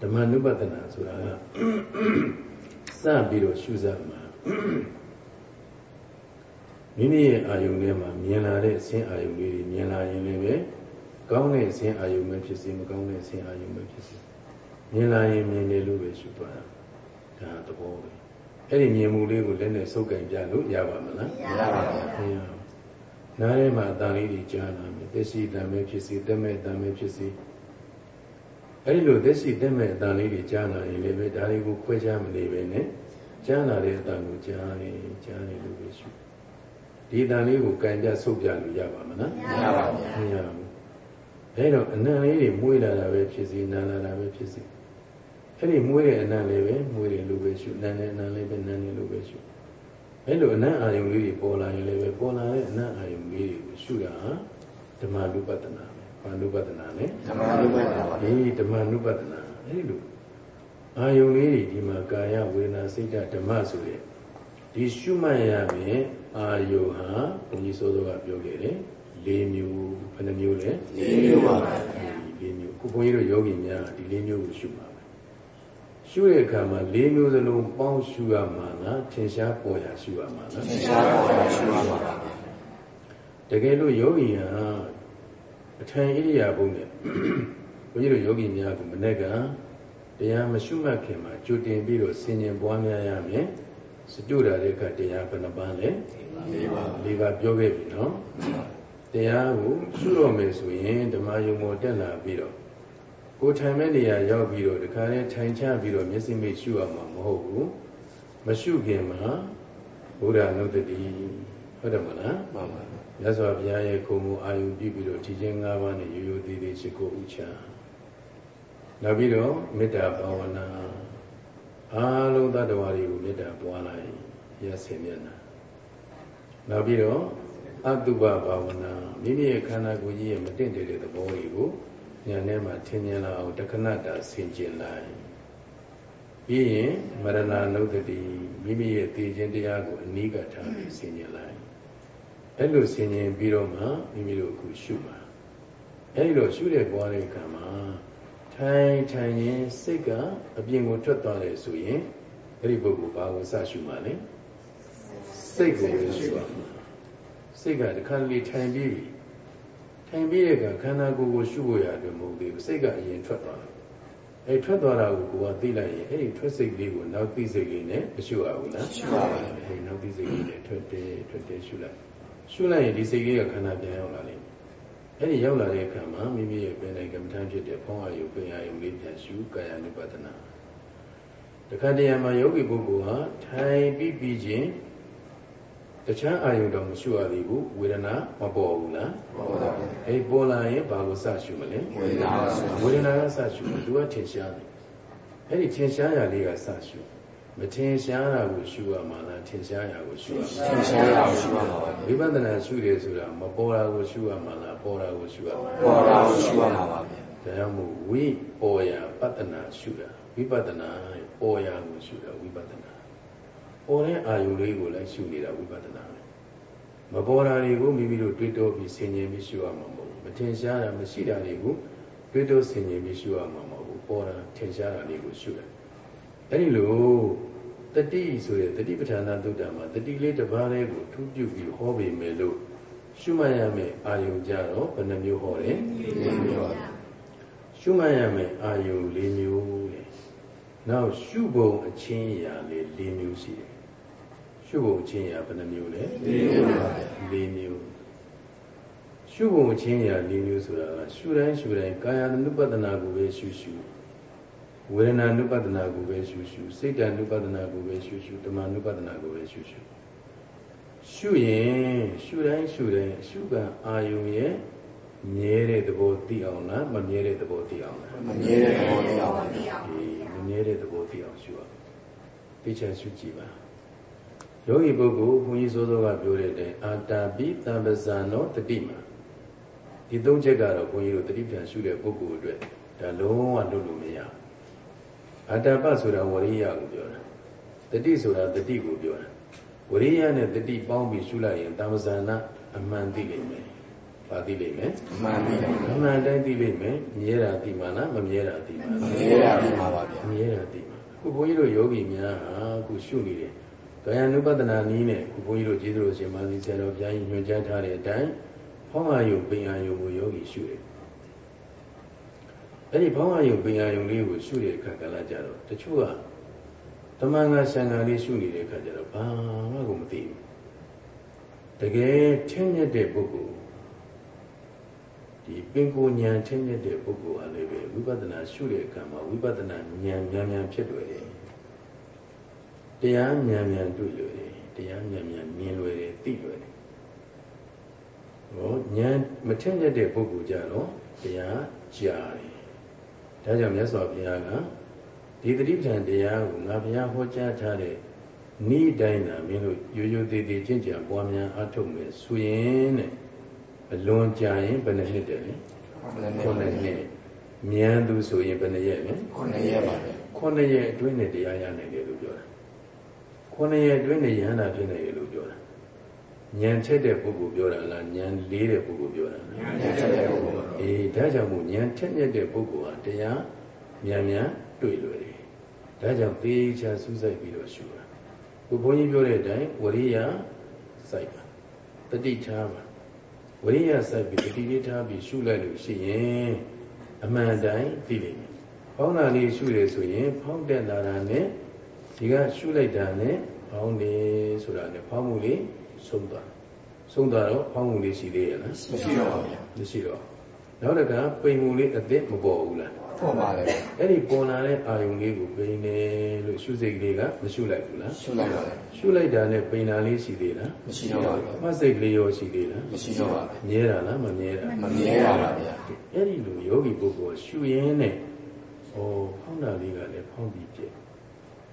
ဓမ္မနုပဒနာဆိုတာကစပြီးတော့ရှုစမ်းမှာမိမိရဲ့အာယုန်ထဲမှာမြင်လာတဲ့အခြင်းအာယုန်လေးတွေမြင်လာရင်လည်းပဲကောင်းတဲ့အခြင်းအာယုန်ပဲဖြစ်စေမကောင်းတဲ့အခြင်းအာယုန်ပဲဖြစ်စေမြင်လာရင်မြင်တယ်လို့ပဲရှုသွားတာဒါသဘောပဲအဲ့ဒီမြင်မှုလေးကိုလည်းနဲ့စုပ်ကင်ပြလို့ရပါမလားမရပါဗျာမရဘူး နားထဲမှာအတန်လေးတွေကြားလာမယ်သက်ရှိတံပဲဖြစ်စေတက်မဲ့တံပဲဖြစ်စေအဲ့ဒီလိုသက်ရှိတက်မဲ့အတန်လေးတွေကြားလာရင်လည်းပဲဒါတွေကိုခွဲခြားမနေပဲနဲ့ကြားလာတဲ့အတန်ကိုကြားနေကြားနေလို့ပဲရှုဒီအတန်လေးကိုကင်ပြဆုပ်ပြလို့ရပါမလားမရပါဗျာမရဘူးအဲ့တော့အနံ့လေးတွေမွေးလာတာပဲဖြစ်စေနာလာတာပဲဖြစ်စေအဲ့ဒီမွေးတဲ့အနံ့လေးပဲမွေးတယ်လို့ပဲရှုနာတဲ့အနံ့လေးပဲနာနေလို့ပဲရှု အဲ့လိုအနံ့အာယုံလေးတွေပေါ်လာရင်လည်းပဲပေါ်လာတဲ့အနံ့အာယုံလေးတွေကိုရှုတာဟာဓမ္မနုပဒနာပဲဘာနုပဒနာလဲဓမ္မလူပဲတာပါဒီဓမ္မနုပဒနာအဲ့ဒီလိုအာယုံလေးတွေဒီမှာကာယဝေဒနာစိတ်ဓာတ်ဓမ္မဆိုတဲ့ဒီရှုမှတ်ရမယ်အာယုံဟာဘုန်းကြီးစောစောကပြောခဲ့တယ်၄မျိုးဘယ်နှမျိုးလဲလေးမျိုးပါဗျာဒီ၄မျိုးခုဘုန်းကြီးတို့ယောဂီများဒီ၄မျိုးကိုရှုပါ မယ်ရှုတဲ့အခါမှာ၄မျိုးစလုံးပေါင်းရှုရမှာလားထင်ရှားပေါ်ရရှုရမှာလားသင်္ချာပါရှုရမှာပါဗျာတကယ်လို့ယောဂီဟာအထံဣရိယာပုနဲ့ဘုန်းကြီးတို့ယောဂီများကမနေ့ကတရားမရှုမှတ်ခင်မှာကြိုတင်ပြီးတော့ဆင်ញင်ပွားများရမယ်စတုဒါတဲ့ကတရားဘယ်နှပါးလဲလေးပါ၄ပါးပြောခဲ့ပြီနော်တရားကိုရှုတော့မယ်ဆိုရင်ဓမ္မယုံပေါ်တက်လာပြီးတော့ ကိုယ်ထိုင်မဲ့နေရာရောက်ပြီးတော့ဒီခါလေးထိုင်ချပြီးတော့မျက်စိမိတ်ရှုရမှာမဟုတ်ဘူးမရှုခင်မှာဘုရားနုတ္တိဟုတ်တယ်မလားမှန်ပါမြတ်စွာဘုရားရဲ့ခုံမှုအာယုပြုပြီးတော့ဒီချင်း၅ပါးနဲ့ရိုးရိုးသေးသေးရှိကိုဥချာနောက်ပြီးတော့မေတ္တာဘာဝနာအားလုံးသတ္တဝါတွေကိုမေတ္တာပွားလိုက်ရဆင်မျက်နှာနောက်ပြီးတော့အတုပဘာဝနာမိမိရဲ့ခန္ဓာကိုယ်ကြီးရဲ့မတင့်တယ်တဲ့သဘောတွေကို ဉာဏ်ထဲမှာထင်မြင်လာအောင်တခဏတာဆင်ကျင်လိုက်ပြီးရင်မရဏနုဒ္ဒတိမိမိရဲ့သိခြင်းတရားကိုအနိကထားပြီးဆင်ကျင်လိုက်အဲ့လိုဆင်ញင်ပြီးတော့မှမိမိတို့အခုရှုပါအဲ့ဒီလိုရှုတဲ့ဘဝတဲ့အခါမှာထိုင်ထိုင်ရင်စိတ်ကအပြင်ကိုထွက်သွားတယ်ဆိုရင်အဲ့ဒီပုဂ္ဂိုလ်ဘာကိုစရှုမှလဲစိတ်ကိုပဲရှုပါမှာစိတ်ကတစ်ခါလေထိုင်ပြီးပြီ ထိုင်ပြီးတဲ့အခါခန္ဓာကိုယ်ကိုရှုဖို့ရတယ်မဟုတ်သေးဘူးစိတ်ကအရင်ထွက်သွားတယ်အဲ့ထွက်သွားတာကိုကိုယ်ကသိလိုက်ရင်အဲ့ဒီထွက်စိတ်လေးကိုနောက်သိစိတ်လေးနဲ့မရှုရဘူးလားရှုပါပါအဲဒီနောက်သိစိတ်လေးနဲ့ထွက်တယ်ထွက်တယ်ရှုလိုက်ရှုလိုက်ရင်ဒီစိတ်လေးကခန္ဓာပြန်ရောက်လာလိမ့်မယ်အဲဒီရောက်လာတဲ့အခါမှာမိမိရဲ့ပင်နိုင်ကမ္မထမ်းဖြစ်တဲ့ဖောင်းအာယုပင်အာယုလေးပြန်ရှုကာယ ानु ပဒနာတခါတည်းမှာယောဂီပုဂ္ဂိုလ်ဟာထိုင်ပြီးပြီးချင်း တခြားအာယုတော့မရှုရသေးဘူးဝေဒနာမပေါ်ဘူးလားဟုတ်ပါဗျာအဲဒီပေါ်လာရင်ဘာကိုစရှုမလဲဝေဒနာရှုဝေဒနာကစရှုတယ်သူကထင်ရှားတယ်အဲ့ဒီထင်ရှားရာလေးကစရှုမထင်ရှားတာကိုရှုရမှာလားထင်ရှားရာကိုရှုရမှာသင်္ချာရရှုရမှာပါဗျာဝိပဿနာရှုတယ်ဆိုတာမပေါ်တာကိုရှုရမှာလားပေါ်တာကိုရှုရမှာလားပေါ်တာကိုရှုရမှာပါဗျာပဒါကြောင့်မို့ဝိပေါ်ရာပတ္တနာရှုတာဝိပဿနာပေါ်ရာကိုရှုတာဝိပဿနာ ပေါ်တဲ့အာယုလေးကိုလည်းရှုနေတာဝိပဿနာပဲမပေါ်တာတွေကိုမိမိတို့တွေးတောပြီးဆင်ញင်ပြီးရှုရမှာမဟုတ်ဘူးမထင်ရှားတာမရှိတာတွေကိုတွေးတောဆင်ញင်ပြီးရှုရမှာမဟုတ်ဘူးပေါ်တာထင်ရှားတာလေးကိုရှုတာအဲ့ဒီလိုတတိဆိုတဲ့တတိပဋ္ဌာနာသုတ္တမှာတတိလေးတစ်ပါးလေးကိုထူးပြုပြီးဟောပေမယ်လို့ရှုမှတ်ရမယ်အာယုကြတော့ဘယ်နှမျိုးဟောလဲ၄မျိုးပါရှုမှတ်ရမယ်အာယု၄မျိုးတဲ့နောက်ရှုပုံအချင်းအရာလေး၄မျိုးရှိတယ် ရှုပုံချင်းရဘယ်နှမျိုးလဲ၄မျိုးပါဗျာ၄မျိုးရှုပုံချင်းရ၄မျိုးဆိုတာကရှုတိုင်းရှုတိုင်းကာယ ानु ပတနာကိုပဲရှုရှုဝေဒနာနုပဒနာကိုပဲရှုရှုစိတ်တနုပဒနာကိုပဲရှုရှုဓမ္မနုပဒနာကိုပဲရှုရှုရှုရင်ရှုတိုင်းရှုတိုင်းရှုကအာယုံရဲ့မြဲတဲ့သဘောသိအောင်လားမမြဲတဲ့သဘောသိအောင်လားမမြဲတဲ့သဘောသိအောင်ပါဘုရားမမြဲတဲ့သဘောသိအောင်ရှုအောင်သိချင်ရှုကြည့်ပါ ယောဂီပုဂ္ဂိုလ်ဘုန်းကြီးစိုးစိုးကပြောတဲ့အတိုင်းအာတာပိတံပဇာနောတတိမာဒီသုံးချက်ကတော့ဘုန်းကြီးတို့တတိပြန်ရှုတဲ့ပုဂ္ဂိုလ်အတွက်ဒါလုံးဝလုပ်လို့မရအာတာပဆိုတာဝရိယကိုပြောတာတတိဆိုတာတတိကိုပြောတာဝရိယနဲ့တတိပေါင်းပြီးရှုလိုက်ရင်တံပဇာနာအမှန်သိလိမ့်မယ်ပါသိလိမ့်မယ်အမှန်သိလိမ့်မယ်အမှန်တိုင်းသိလိမ့်မယ်မြဲတာသိမှလားမမြဲတာသိမှလားမြဲတာသိမှာပါဗျာမြဲတာသိမှာခုဘုန်းကြီးတို့ယောဂီများဟာခုရှုနေတယ် ကာယ ानु ပဒနာနည်းနဲ့ခုဘုန်းကြီးတို့ကျေးဇူးတော်ရှင်မာသီဆရာတော်ဘုရားကြီးညွှန်ကြားထားတဲ့အတိုင်းဖောင်းအာယုပင်အာယုကိုယောဂီရှုတယ်အဲ့ဒီဖောင်းအာယုပင်အာယုလေးကိုရှုတဲ့အခါကလည်းကြတော့တချို့ကတမန်ကဆံဃာလေးရှုနေတဲ့အခါကျတော့ဘာမှကိုမသိဘူးတကယ်ထင်းမြက်တဲ့ပုဂ္ဂိုလ်ဒီပင်ကိုဉာဏ်ထင်းမြက်တဲ့ပုဂ္ဂိုလ်အားလည်းပဲဝိပဿနာရှုတဲ့အခါမှာဝိပဿနာဉာဏ်များများဖြစ်တွေ့တယ် တရားဉာဏ်ဉာဏ်တွေ့လွယ်တယ်တရားဉာဏ်ဉာဏ်မြင်လွယ်တယ်သိလွယ်တယ်ဟောဉာဏ်မထက်မြက်တဲ့ပုဂ္ဂိုလ်ကြတော့တရားကြားတယ်ဒါကြောင့်မြတ်စွာဘုရားကဒီတတိပ္ပံတရားကိုငါဘုရားဟောကြားထားတဲ့ဤတိုင်းသာမင်းတို့ရိုးရိုးသေးသေးကျင့်ကြံပွားများအထုတ်မယ်ဆိုရင်တဲ့အလွန်ကြာရင်ဘယ်နှစ်နှစ်တည်းလဲခုနှစ်နှစ်မြန်သူဆိုရင်ဘယ်နှစ်ရက်လဲခုနှစ်ရက်ပါပဲခုနှစ်ရက်အတွင်းနဲ့တရားရနိုင်တယ်လို့ပြောတာ ခုနှစ်ရက်အတွင်းနဲ့ယန္တာဖြစ်နိုင်တယ်လို့ပြောတာဉာဏ်ချက်တဲ့ပုဂ္ဂိုလ်ပြောတာလားဉာဏ်လေးတဲ့ပုဂ္ဂိုလ်ပြောတာလားဉာဏ်ချက်တဲ့ပုဂ္ဂိုလ်အေးဒါကြောင့်မို့ဉာဏ်ထက်မြက်တဲ့ပုဂ္ဂိုလ်ဟာတရားမြန်မြန်တွေ့လွယ်တယ်ဒါကြောင့်သေချာစူးစိုက်ပြီးတော့ရှုတာခုဘုန်းကြီးပြောတဲ့အတိုင်းဝရိယစိုက်ပါတတိထားပါဝရိယစိုက်ပြီးတတိလေးထားပြီးရှုလိုက်လို့ရှိရင်အမှန်တိုင်းသိလိမ့်မယ်ဖောင်းတာလေးရှုရဆိုရင်ဖောင်းတက်လာတာနဲ့ ဒီကရှုလိုက်တာနဲ့ဖောင်းတယ်ဆိုတာနဲ့ဖောင်းမှုလေးဆုံးသွားဆုံးသွားတော့ဖောင်းမှုလေးရှိသေးရဲ့လားမရှိတော့ပါဗျာမရှိတော့နောက်တစ်ခါပိန်မှုလေးအသက်မပေါ်ဘူးလားပေါ်ပါလေအဲ့ဒီပေါ်လာတဲ့အာယုံလေးကိုပိန်တယ်လို့ရှုစိတ်ကလေးကမရှုလိုက်ဘူးလားရှုလိုက်ပါလေရှုလိုက်တာနဲ့ပိန်တာလေးရှိသေးလားမရှိတော့ပါဘူးမှတ်စိတ်ကလေးရောရှိသေးလားမရှိတော့ပါဘူးမြဲတာလားမမြဲတာမမြဲတာပါဗျာအဲ့ဒီလိုယောဂီပုဂ္ဂိုလ်ရှုရင်းနဲ့ဩဖောင်းတာလေးကလည်းဖောင်းပြီးပြည့်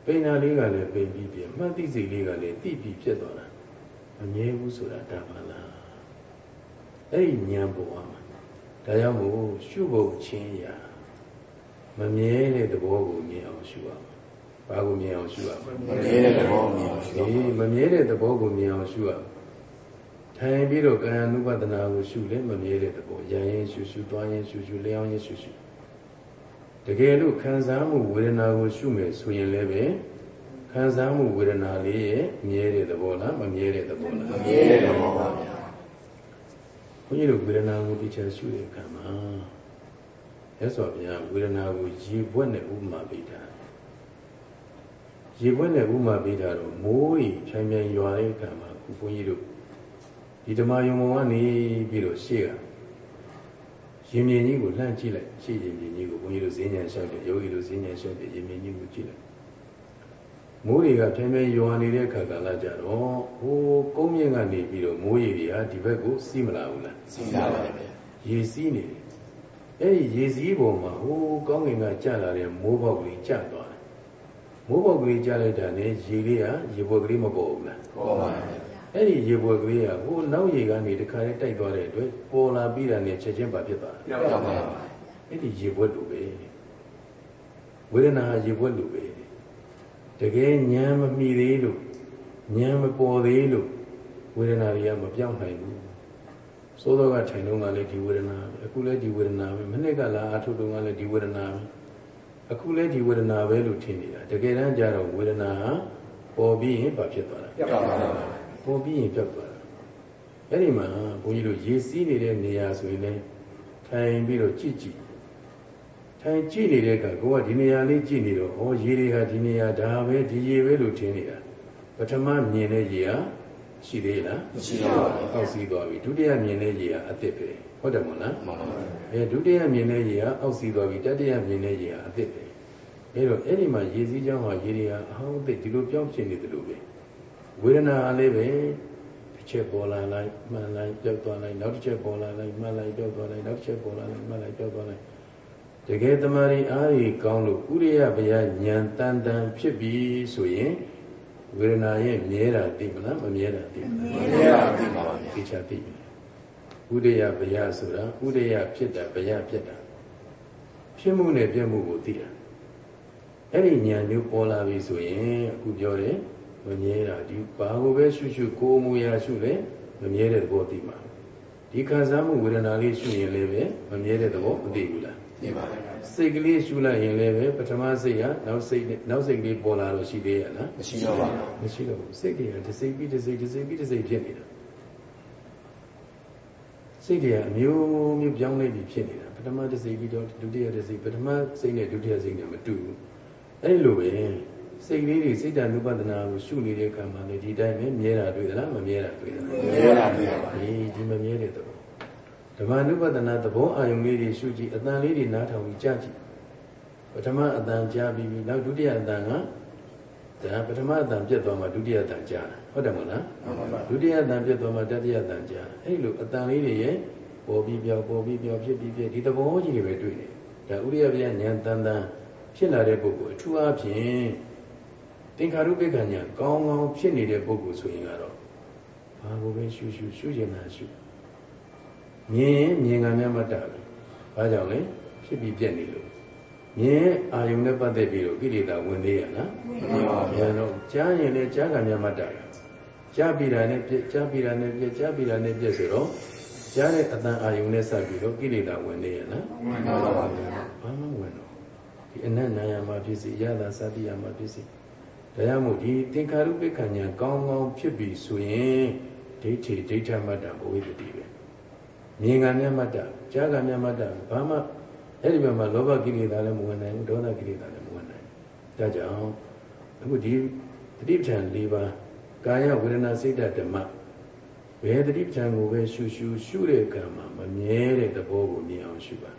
ပိန်တာလေးကလည်းပိန်ပြီးပြည့်မှတ်သိစိတ်လေးကလည်းတိပြီးပြည့်သွားတာမမြဲဘူးဆိုတာဒါပါလားအဲ့ဒီဉာဏ်ပေါ်မှာဒါကြောင့်မို့ရှုဖို့ချင်းရာမမြဲတဲ့သဘောကိုမြင်အောင်ရှုရမှာဘာကိုမြင်အောင်ရှုရမှာမမြဲတဲ့သဘောကိုမြင်အောင်ရှုရမှာမမြဲတဲ့သဘောကိုမြင်အောင်ရှုရမှာထိုင်ပြီးတော့ကာယ ानु ပဒနာကိုရှုလဲမမြဲတဲ့သဘောရရင်ရှုရှုသွားရင်ရှုရှုလျောင်းရင်ရှုရှုတ ကယ်လို့ခံစားမှုဝေဒနာကိုရှုမယ်ဆိုရင်လည်းပဲခံစားမှုဝေဒနာလေးရဲ့မြဲတဲ့သဘောလားမမြဲတဲ့သဘောလားမမြဲတဲ့သဘောပါဗျာဘုန်းကြီးတို့ဝေဒနာကိုတရားရှုတဲ့အခါမှာရသော်ဗျာဝေဒနာကိုရေဘွက်နဲ့ဥမာပေးတာရေဘွက်နဲ့ဥမာပေးတာတော့မိုးရီဖြိုင်ဖြိုင်ရွာတဲ့အခါမှာခုဘုန်းကြီးတို့ဒီဓမ္မယုံဘုံကနေပြီးတော့ရှေ့က ရင်မြင်ကြီးကိုလှမ်းကြည့်လိုက်ရှေ့ရင်မြင်ကြီးကိုဘုန်းကြီးတို့ဈဉ္ဉံလျှောက်တယ်ယောဂီတို့ဈဉ္ဉံလျှောက်တယ်ရင်မြင်ကြီးကိုကြည့်လိုက်မိုးတွေကဖြိုင်ဖြိုင်ရွာနေတဲ့အခါကလည်းကြတော့ဟိုကုန်းမြင့်ကနေပြီးတော့မိုးရီတွေဟာဒီဘက်ကိုစီးမလာဘူးလားစီးလာပါတယ်ရေစီးနေတယ်အဲ့ဒီရေစည်းပေါ်မှာဟိုကောင်းကင်ကကျလာတဲ့မိုးပေါက်ကလေးကျသွားတယ်မိုးပေါက်ကလေးကျလိုက်တာနဲ့ရေလေးကရေပွက်ကလေးမပေါ်ဘူးလားပေါ်ပါဘူး အဲ့ဒီရေပွက်ကလေးကဟိုနောက်ရေကနေတခါလေးတိုက်သွားတဲ့အတွက်ပေါ်လာပြီးတာနဲ့ချက်ချင်းပါဖြစ်သွားတယ်ပြောက်ပါပါအဲ့ဒီရေဘွက်လိုပဲဝေဒနာဟာရေဘွက်လိုပဲတကယ်ဉာဏ်မမီသေးလို့ဉာဏ်မပေါ်သေးလို့ဝေဒနာတွေကမပြောင်းနိုင်ဘူးသိုးတော့ကထိုင်တော့ကလည်းဒီဝေဒနာပဲအခုလည်းဒီဝေဒနာပဲမနေ့ကလာအထုတော့ကလည်းဒီဝေဒနာပဲအခုလည်းဒီဝေဒနာပဲလို့ထင်နေတာတကယ်တမ်းကျတော့ဝေဒနာဟာပေါ်ပြီးရင်ဘာဖြစ်သွားလဲပြောက်ပါပါ ပေါ်ပြီးရင်ပြောက်သွားတာအဲ့ဒီမှာဘုန်းကြီးတို့ရေစီးနေတဲ့နေရာဆိုရင်လည်းထိုင်ပြီးတော့ကြည့်ကြည့်ထိုင်ကြည့်နေတဲ့အခါကိုကဒီနေရာလေးကြည့်နေတော့ဩရေတွေဟာဒီနေရာဒါပဲဒီရေပဲလို့ထင်နေတာပထမမြင်တဲ့ရေဟာရှိသေးလားမရှိတော့ပါဘူးအောက်စီးသွားပြီဒုတိယမြင်တဲ့ရေဟာအသစ်ပဲဟုတ်တယ်မို့လားမှန်ပါပါအဲဒုတိယမြင်တဲ့ရေဟာအောက်စီးသွားပြီတတိယမြင်တဲ့ရေဟာအသစ်ပဲအဲတော့အဲ့ဒီမှာရေစည်းကြောင်းဟာရေတွေဟာအဟောင်းအသစ်ဒီလိုပြောင်းဖြစ်နေတယ်လို့ပဲ ဝေဒနာအားလေးပဲတစ်ချက်ပေါ်လာလိုက်မှန်လိုက်ပြောက်သွားလိုက်နောက်တစ်ချက်ပေါ်လာလိုက်မှန်လိုက်ပြောက်သွားလိုက်နောက်တစ်ချက်ပေါ်လာလိုက်မှန်လိုက်ပြောက်သွားလိုက်တကယ်တမာရီအားကြီးကောင်းလို့ဥရိယဗျာဉာဏ်တန်တန်ဖြစ်ပြီဆိုရင်ဝေဒနာရဲ့မြဲတာသိမလားမမြဲတာသိမလားမမြဲတာသိပါပါဗျာသိချာသိပြီဥဒယဗျာဆိုတာဥဒယဖြစ်တာဗျာဖြစ်တာဖြစ်မှုနဲ့ပြတ်မှုကိုသိတာအဲ့ဒီဉာဏ်မျိုးပေါ်လာပြီဆိုရင်အခုပြောတယ် မမြဲတာဒီဘာကိုပဲရှုရှုကိုယ်မူရာရှုလဲမမြဲတဲ့သဘောသိမှာဒီခံစားမှုဝေဒနာလေးရှုရင်လည်းပဲမမြဲတဲ့သဘောမသိဘူးလားသိပါပါစိတ်ကလေးရှုလိုက်ရင်လည်းပဲပထမစိတ်ကနောက်စိတ်နဲ့နောက်စိတ်ကလေးပေါ်လာလို့ရှိသေးရဲ့လားမရှိတော့ပါဘူးမရှိတော့ဘူးစိတ်တွေကတစ်စိတ်ပြီးတစ်စိတ်တစ်စိတ်ပြီးတစ်စိတ်ဖြစ်နေတာစိတ်တွေကအမျိုးမျိုးပြောင်းလဲပြီးဖြစ်နေတာပထမတစ်စိတ်ပြီးတော့ဒုတိယတစ်စိတ်ပထမစိတ်နဲ့ဒုတိယစိတ်နဲ့မတူဘူးအဲ့လိုပဲ စိတ်လေးတွေစိတ်တ ानु ပဒနာကိုရှုနေတဲ့ကံမှာလေဒီတိုင်းပဲမြဲတာတွေ့သလားမမြဲတာတွေ့သလားမမြဲတာသိပါပါဒီဒီမမြဲတဲ့သဘောဓမ္မ ानु ပဒနာသဘောအာယုံလေးတွေရှုကြည့်အတန်လေးတွေနားထောင်ပြီးကြားကြည့်ပထမအတန်ကြားပြီးပြီနောက်ဒုတိယအတန်ကဒါပထမအတန်ပြတ်သွားမှဒုတိယအတန်ကြားတာဟုတ်တယ်မဟုတ်လားမှန်ပါပါဒုတိယအတန်ပြတ်သွားမှတတိယအတန်ကြားအဲ့လိုအတန်လေးတွေရဲ့ပေါ်ပြီးပြောင်းပေါ်ပြီးပြောင်းဖြစ်ပြီးဖြစ်ဒီသဘောကြီးတွေပဲတွေ့နေဒါဥရိယဗျာဉာဏ်တန်တန်ဖြစ်လာတဲ့ပုဂ္ဂိုလ်အထူးအားဖြင့် သင်္ခါရုပ္ပကဉာဏ်ကောင်းကောင်းဖြစ်နေတဲ့ပုဂ္ဂိုလ်ဆိုရင်ကတော့ဘာကိုပဲရှုရှုရှုကျင်တာရှုမြင်ရင်မြင်ကမြတ်မတတ်ဘူးဘာကြောင့်လဲဖြစ်ပြီးပြက်နေလို့မြင်အာယုန်နဲ့ပတ်သက်ပြီးတော့ကိလေသာဝင်သေးရလားမှန်ပါဘဗျာယ်တော့ကြားရင်လည်းကြားကမြတ်မတတ်ဘူးကြားပြီးတာနဲ့ပြက်ကြားပြီးတာနဲ့ပြက်ကြားပြီးတာနဲ့ပြက်ဆိုတော့ကြားတဲ့အတန်အာယုန်နဲ့ဆက်ပြီးတော့ကိလေသာဝင်နေရလားမှန်ပါပါဗျာဘာမှဝင်တော့ဒီအနတ်နာယမှာဖြစ်စီရတာစတိယမှာဖြစ်စီ ဒါကြောင့်မို့ဒီသင်္ခါရုပ္ပကဉ္ဉာကောင်းကောင်းဖြစ်ပြီဆိုရင်ဒိဋ္ဌိဒိဋ္ဌမတ္တဘဝိတ္တိပဲမြင်ကမြတ်မတ္တကြားကမြတ်မတ္တဘာမှအဲ့ဒီဘက်မှာလောဘကိလေသာလည်းမဝင်နိုင်ဘူးဒေါသကိလေသာလည်းမဝင်နိုင်ဘူးဒါကြောင့်အခုဒီတတိပဋ္ဌာန်၄ပါးကာယဝေဒနာစိတ်ဓာတ်ဓမ္မဘယ်တတိပဋ္ဌာန်ကိုပဲရှုရှုရှုတဲ့ကံမှာမမြဲတဲ့သဘောကိုမြင်အောင်ရှုပါ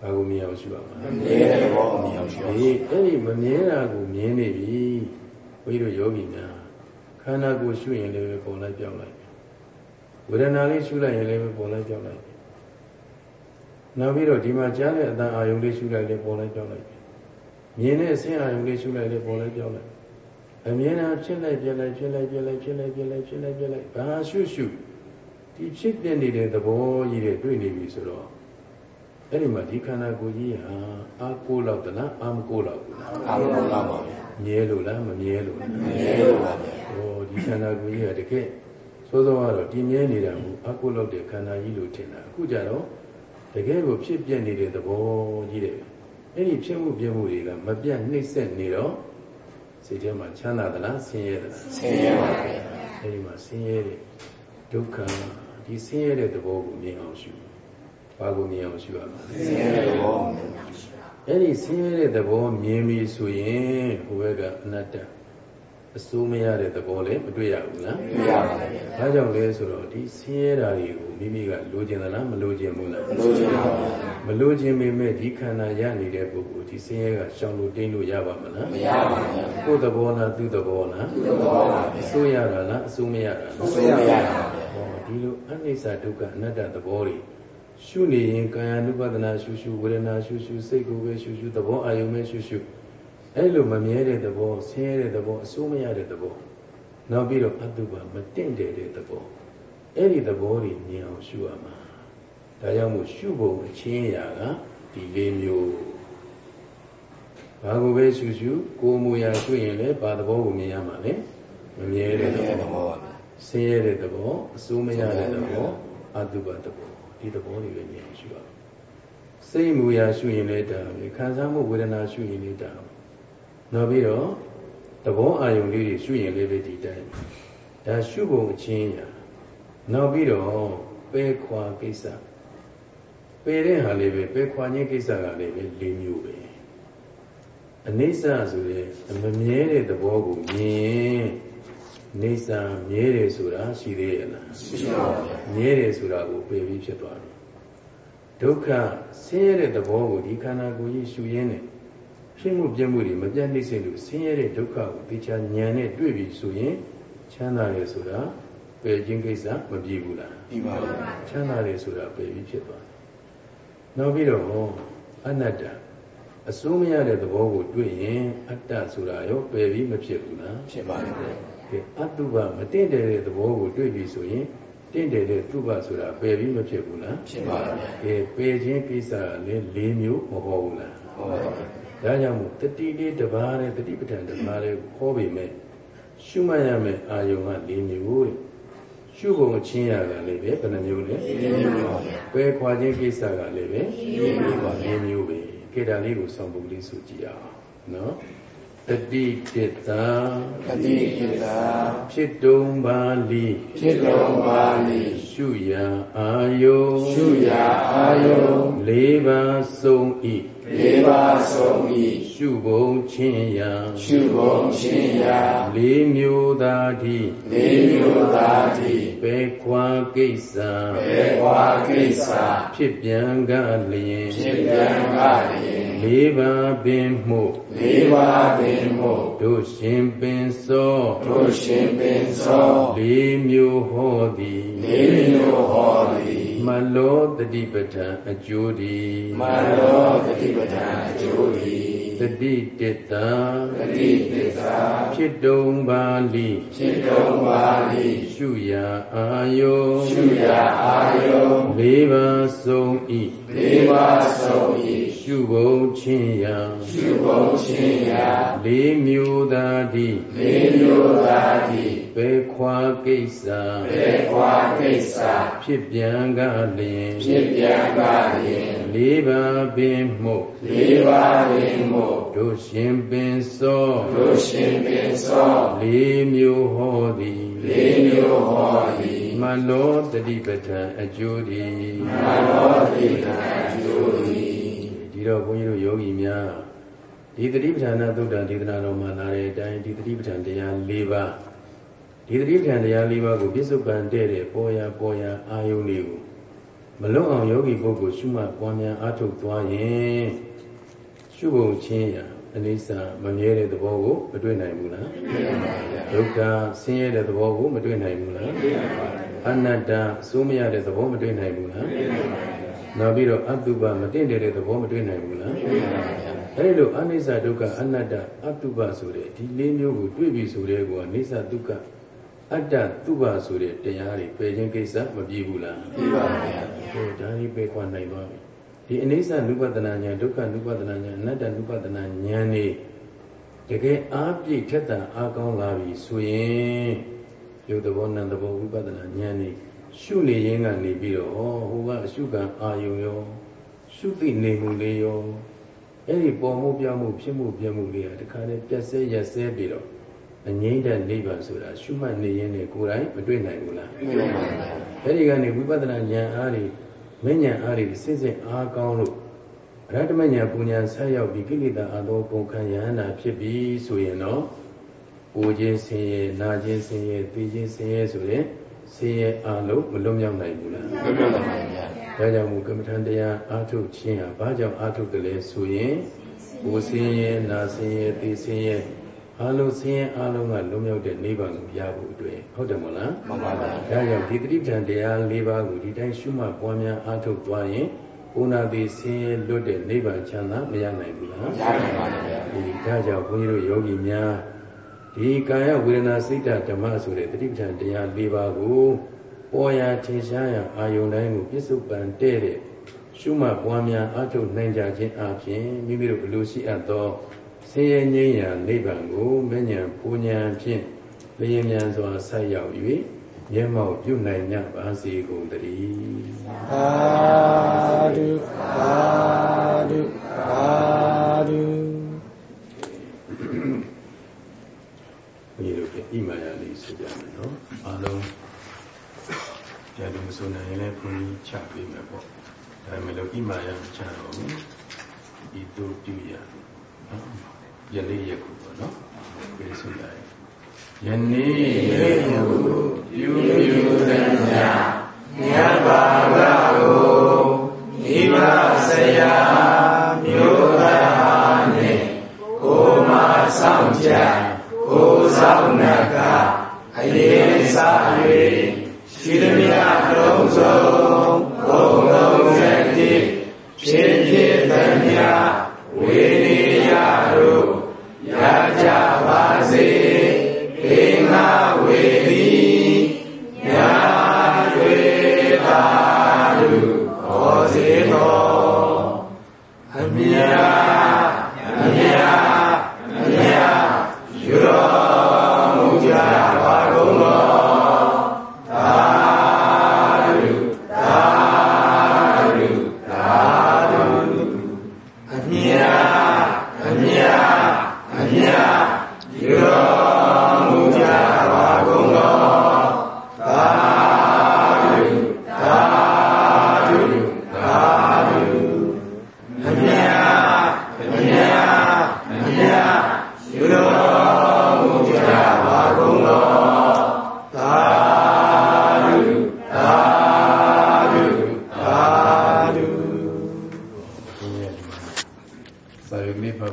ဘာကိုမြင်အောင်ရှုပါမှာမမြဲတဲ့ဘောအမြင်အောင်ရှိအောင်ဒီအဲ့ဒီမမြဲတာကိုမြင်နေပြီ ဘုန်းကြီးတို့ယောဂီများခန္ဓာကိုယ်ရှုရင်လည်းပဲပုံလိုက်ပြောင်းလိုက်ဝေဒနာလေးရှုလိုက်ရင်လည်းပဲပုံလိုက်ပြောင်းလိုက်နောက်ပြီးတော့ဒီမှာကြားတဲ့အတန်အာယုံလေးရှုလိုက်လည်းပုံလိုက်ပြောင်းလိုက်မြင်တဲ့အဆင်းအာယုံလေးရှုလိုက်လည်းပုံလိုက်ပြောင်းလိုက်အမြင်တာဖြစ်လိုက်ပြလိုက်ဖြစ်လိုက်ပြလိုက်ဖြစ်လိုက်ပြလိုက်ဖြစ်လိုက်ပြလိုက်ဘာရှုရှုဒီဖြစ်ပြနေတဲ့သဘောကြီးတွေတွေ့နေပြီဆိုတော့အဲ့ဒီမှာဒီခန္ဓာကိုယ်ကြီးဟာအာကိုးလောက်တလားအာမကိုးလောက်ဘူးလားအားလုံးလာပါဗျာမြဲလို့လားမမြဲလို့လားမမြဲလို့ပါဗျာဟောဒီခန္ဓာကိုယ်ကြီးကတကယ်သိုးသောကတော့ဒီမြဲနေတာမဟုတ်အကုလောက်တဲ့ခန္ဓာကြီးလို့ထင်တာအခုကြတော့တကယ်ကိုဖြစ်ပြနေတဲ့သဘောကြီးတယ်အဲ့ဒီဖြစ်မှုပြမှုတွေကမပြတ်နှိမ့်ဆက်နေတော့စိတ်ထဲမှာချမ်းသာသလားဆင်းရဲသလားဆင်းရဲပါဗျာအဲ့ဒီမှာဆင်းရဲတဲ့ဒုက္ခဒီဆင်းရဲတဲ့သဘောကိုမြင်အောင်ရှုဘာကိုမြင်အောင်ရှုရမလဲဆင်းရဲတဲ့ဘောအမြင်အောင်ရှိ အဲ့ဒီဆင်းရဲတဲ့သဘောမြင်ပြီဆိုရင်ဟိုဘက်ကအနတ္တအစိုးမရတဲ့သဘောလည်းမတွေ့ရဘူးလားတွေ့ရပါဗျာ။ဒါကြောင့်လဲဆိုတော့ဒီဆင်းရဲတာတွေကိုမိမိကလိုချင်သလားမလိုချင်ဘူးလားလို့ချင်ပါဗျာ။မလိုချင်ပေမဲ့ဒီခန္ဓာရနေတဲ့ပုဂ္ဂိုလ်ဒီဆင်းရဲကရှောင်လို့တိမ့်လို့ရပါမလားမရပါဗျာ။ကိုယ်သဘောလားသူ့သဘောလားဒီလိုပါဗျာအစိုးရတာလားအစိုးမရတာလားဆိုရရပါဗျာဟောဒီလိုအနိစ္စဒုက္ခအနတ္တသဘောတွေ ရှုနေရင်ကာယ ानु ပဒနာရှုရှုဝေဒနာရှုရှုစိတ်ကိုပဲရှုရှုသဘောအာယုံပဲရှုရှုအဲ့လိုမမြဲတဲ့သဘောဆင်းရဲတဲ့သဘောအစိုးမရတဲ့သဘောနောက်ပြီးတော့အတုပမတင့်တယ်တဲ့သဘောအဲ့ဒီသဘောတွေမြင်အောင်ရှုရမှာဒါကြောင့်မို့ရှုဖို့အချင်းရာကဒီလေးမျိုးဘာကိုပဲရှုရှုကိုမူရာရှုရင်လည်းဘာသဘောကိုမြင်ရမှာလဲမမြဲတဲ့သဘောဆင်းရဲတဲ့သဘောအစိုးမရတဲ့သဘောအတုပသဘော ဒီသဘောတွေပဲမြင်ရှုရအောင်စိတ်မူရာရှုရင်လည်းဒါပဲခံစားမှုဝေဒနာရှုရင်လည်းဒါနောက်ပြီးတော့သဘောအာယုံလေးတွေရှုရင်လည်းပဲဒီတိုင်းဒါရှုပုံအချင်းရာနောက်ပြီးတော့ပဲခွာကိစ္စပယ်တဲ့ဟာလေးပဲပယ်ခွာခြင်းကိစ္စကလည်းပဲ၄မျိုးပဲအနိစ္စဆိုတဲ့အမမြဲတဲ့သဘောကိုမြင် နေစာမြဲတယ်ဆိုတာရှိသေးရဲ့လားရှိပါဘူးမြဲတယ်ဆိုတာကိုပယ်ပြီးဖြစ်သွားပြီဒုက္ခဆင်းရဲတဲ့သဘောကိုဒီခန္ဓာကိုယ်ကြီးရှုရင်းနဲ့ဖြစ်မှုပြမှုတွေမပြတ်နှိမ့်စေလို့ဆင်းရဲတဲ့ဒုက္ခကိုသိချာဉာဏ်နဲ့တွေ့ပြီဆိုရင်ချမ်းသာတယ်ဆိုတာပယ်ခြင်းကိစ္စမပြည့်ဘူးလားပြီးပါဘူးချမ်းသာတယ်ဆိုတာပယ်ပြီးဖြစ်သွားတယ်နောက်ပြီးတော့အနတ္တအစိုးမရတဲ့သဘောကိုတွေ့ရင်အတ္တဆိုတာရောပယ်ပြီးမဖြစ်ဘူးလားဖြစ်ပါတယ်ကဲ အတုပမတင့်တယ်တဲ့သဘောကိုတွေ့ပြီဆိုရင်တင့်တယ်တဲ့တုပဆိုတာပယ်ပြီးမဖြစ်ဘူးလားဖြစ်ပါတယ်ကဲပယ်ခြင်းကိစ္စလည်း၄မျိုးမဟုတ်ဘူးလားဟုတ်ပါဘူးဒါကြောင့်မို့တတိလေးတစ်ပါးနဲ့တတိပဋ္ဌာန်တစ်ပါးလေးခေါ်ပေမဲ့ရှုမှတ်ရမယ်အာယုံက၄မျိုးတဲ့ရှုပုံအချင်းရကလည်းပဲဘယ်နှမျိုးလဲ၄မျိုးပါပဲခွာခြင်းကိစ္စကလည်းပဲ၄မျိုးပါ၄မျိုးပဲကေတာလေးကိုစောင့်ပုံလေးဆိုကြည့်အောင်နော် တတိကိတာတတိကိတာဖြစ်တုံပါလိဖြစ်တုံပါလိရှုရာအာယုရှုရာအာယုလေးပါဆုံးဤလေးပါဆုံးဤရှုဘုံချင်းရာရှုဘုံချင်းရာလေးမျိုးသာတိလေးမျိုးသာတိဘေခွာကိစ္စဘေခွာကိစ္စဖြစ်ပြန်ကလျင်ဖြစ်ပြန်ကလျင် လေးပါပင်မှုလေးပါပင်မှုတို့ရှင်ပင်စောတို့ရှင်ပင်စောလေးမျိုးဟောသည်လေးမျိုးဟောသည်မလောတတိပဋ္ဌာန်အကျိုးဒီမလောတတိပဋ္ဌာန်အကျိုးဒီတ တိတတ္တတတိတတ္တဖြစ်တုံပါဠိဖြစ်တုံပါဠိရှုရာအာယုရှုရာအာယုလေးပါဆုံးဤလေးပါဆုံးဤရှုဘုံချင်းရာရှုဘုံချင်းရာလေးမျိုးသာတိလေးမျိုးသာတိ ဘေခွာကိစ္စဘေခွာကိစ္စဖြစ်ပြန်ကလျင်ဖြစ်ပြန်ကလျင်လေးပါပင်မှုလေးပါပင်မှုတို့ရှင်ပင်စောတို့ရှင်ပင်စောလေးမျိုးဟောသည်လေးမျိုးဟောသည်မလောတတိပဋ္ဌာန်အကျိုးသည်မလောတတိပဋ္ဌာန်အကျိုးသည်ဒီတော့ဘုန်းကြီးတို့ယောဂီများဒီတတိပဋ္ဌာန်သုတ်တံဒေသနာတော်မှာလာတဲ့အတိုင်းဒီတတိပဋ္ဌာန်တရား၄ပါး ဒီတတိပဋ္ဌာန်တရား၄ပါးကိုပြစ္ဆုတ်ပန်တဲ့တဲ့ပေါ်ရပေါ်ရအာယုန်လေးကိုမလွတ်အောင်ယောဂီပုဂ္ဂိုလ်ရှုမှတ်ပွားများအားထုတ်သွားရင်ရှုပုံချင်းရာအနိစ္စမမြဲတဲ့သဘောကိုမတွေ့နိုင်ဘူးလားဒုက္ခဆင်းရဲတဲ့သဘောကိုမတွေ့နိုင်ဘူးလားအနတ္တစိုးမရတဲ့သဘောမတွေ့နိုင်ဘူးလားနောက်ပြီးတော့အတုပမတင့်တယ်တဲ့သဘောမတွေ့နိုင်ဘူးလားအဲဒီလိုအနိစ္စဒုက္ခအနတ္တအတုပဆိုတဲ့ဒီလေးမျိုးကိုတွေ့ပြီဆိုတဲ့ကောအနိစ္စဒုက္ခ အတ္တသူပါဆိုတဲ့တရားတွေပယ်ခြင်းကိစ္စမပြေဘူးလားပြေပါပါဗျာဟိုဒါကြီးပယ်ခွာနိုင်သွားပြီဒီအနိစ္စနုပဒနာဉာဏ်ဒုက္ခနုပဒနာဉာဏ်အနတ္တနုပဒနာဉာဏ်နေတကယ်အားပြည့်ထက်သန်အားကောင်းလာပြီဆိုရင်ယုတ်တဘောနံတဘောဝိပဿနာဉာဏ်နေရှုနေရင်းကနေပြီးတော့ဟိုကအရှုခံအာယုံရောရှုသိနေမှုလေးရောအဲ့ဒီပေါ်မှုပြောင်းမှုဖြစ်မှုပြမှုလေးဟာတခါတည်းပြက်စဲရက်စဲပြီးတော့ အငိမ့်တဲ့နိဗ္ဗာန်ဆိုတာရှုမှတ်နေရင်လည်းကိုယ်တိုင်မတွေ့နိုင်ဘူးလားတွေ့နိုင်ပါဘူး။အဲဒီကနေဝိပဿနာဉာဏ်အားတွေမဉဏ်အားတွေစစ်စစ်အားကောင်းလို့အရဟတမဉာဏ်ပူဉာဏ်ဆက်ရောက်ပြီးကိလေသာအသောကုန်ခံရဟန္တာဖြစ်ပြီးဆိုရင်တော့ပူခြင်းဆင်းရဲနာခြင်းဆင်းရဲသိခြင်းဆင်းရဲဆိုတဲ့ဆင်းရဲအလုံးမလွတ်မြောက်နိုင်ဘူးလားလွတ်မြောက်နိုင်ပါဗျာ။ဒါကြောင့်မို့ကမ္မထံတရားအားထုတ်ခြင်းဟာဘာကြောင့်အားထုတ်တယ်လဲဆိုရင်ပူဆင်းရဲနာဆင်းရဲသိဆင်းရဲ အလုံးဆင်းရဲအလုံးကလွတ်မြောက်တဲ့နိဗ္ဗာန်ကိုရဖို့အတွက်ဟုတ်တယ်မဟုတ်လားမှန်ပါပါဒါကြောင့်ဒီတိပ္ပံတရား၄ပါးကိုဒီတိုင်းရှုမှတ်ပွားများအားထုတ်သွားရင်ဘုနာတိဆင်းရဲလွတ်တဲ့နိဗ္ဗာန်ချမ်းသာမရနိုင်ဘူးလားရနိုင်ပါဗျာဒီဒါကြောင့်ဘုန်းကြီးတို့ယောဂီများဒီကာယဝေဒနာစိတ်ဓမ္မဆိုတဲ့တတိပ္ပံတရား၄ပါးကိုပေါ်ရာထင်ရှားရာအာယုန်တိုင်းကိုပြစ္ဆုတ်ပန်တဲ့တဲ့ရှုမှတ်ပွားများအထုတ်နိုင်ကြခြင်းအပြင်မိမိတို့ဘလို့ရှိအပ်သော ဆင်းရဲငြိမ်းရာနိဗ္ဗာန်ကိုမဉ္ဇဉ်ပူဉ္ဇဉ်ဖြင့်လျင်မြန်စွာဆက်ရောက်၍မျက်မှောက်ပြုနိုင်ကြပါစေကုန်သတည်းသာဓုသာဓုသာဓုဒီလိုပြဣမာယာလေးဆိုကြမယ်နော်အားလုံးပြန်လို့မဆိုနိုင်ရင်လည်းဘုန်းကြီးချပေးမယ်ပေါ့ဒါပေမဲ့လို့ဣမာယာချတော့ဘူးဒီတို့ပြုရနော် ယနေ့ယခုပေါ့နော်ပြေဆိုလိုက်ယနေ့ယခုပြုပြုသံဃာမြတ်ဘာဝကိုမိဘဆရာမျိုးသားနှင့်ကိုမဆောင်ကြကိုဆောင်နာကအရင်စား၍ရှိသမျှလုံးစုံ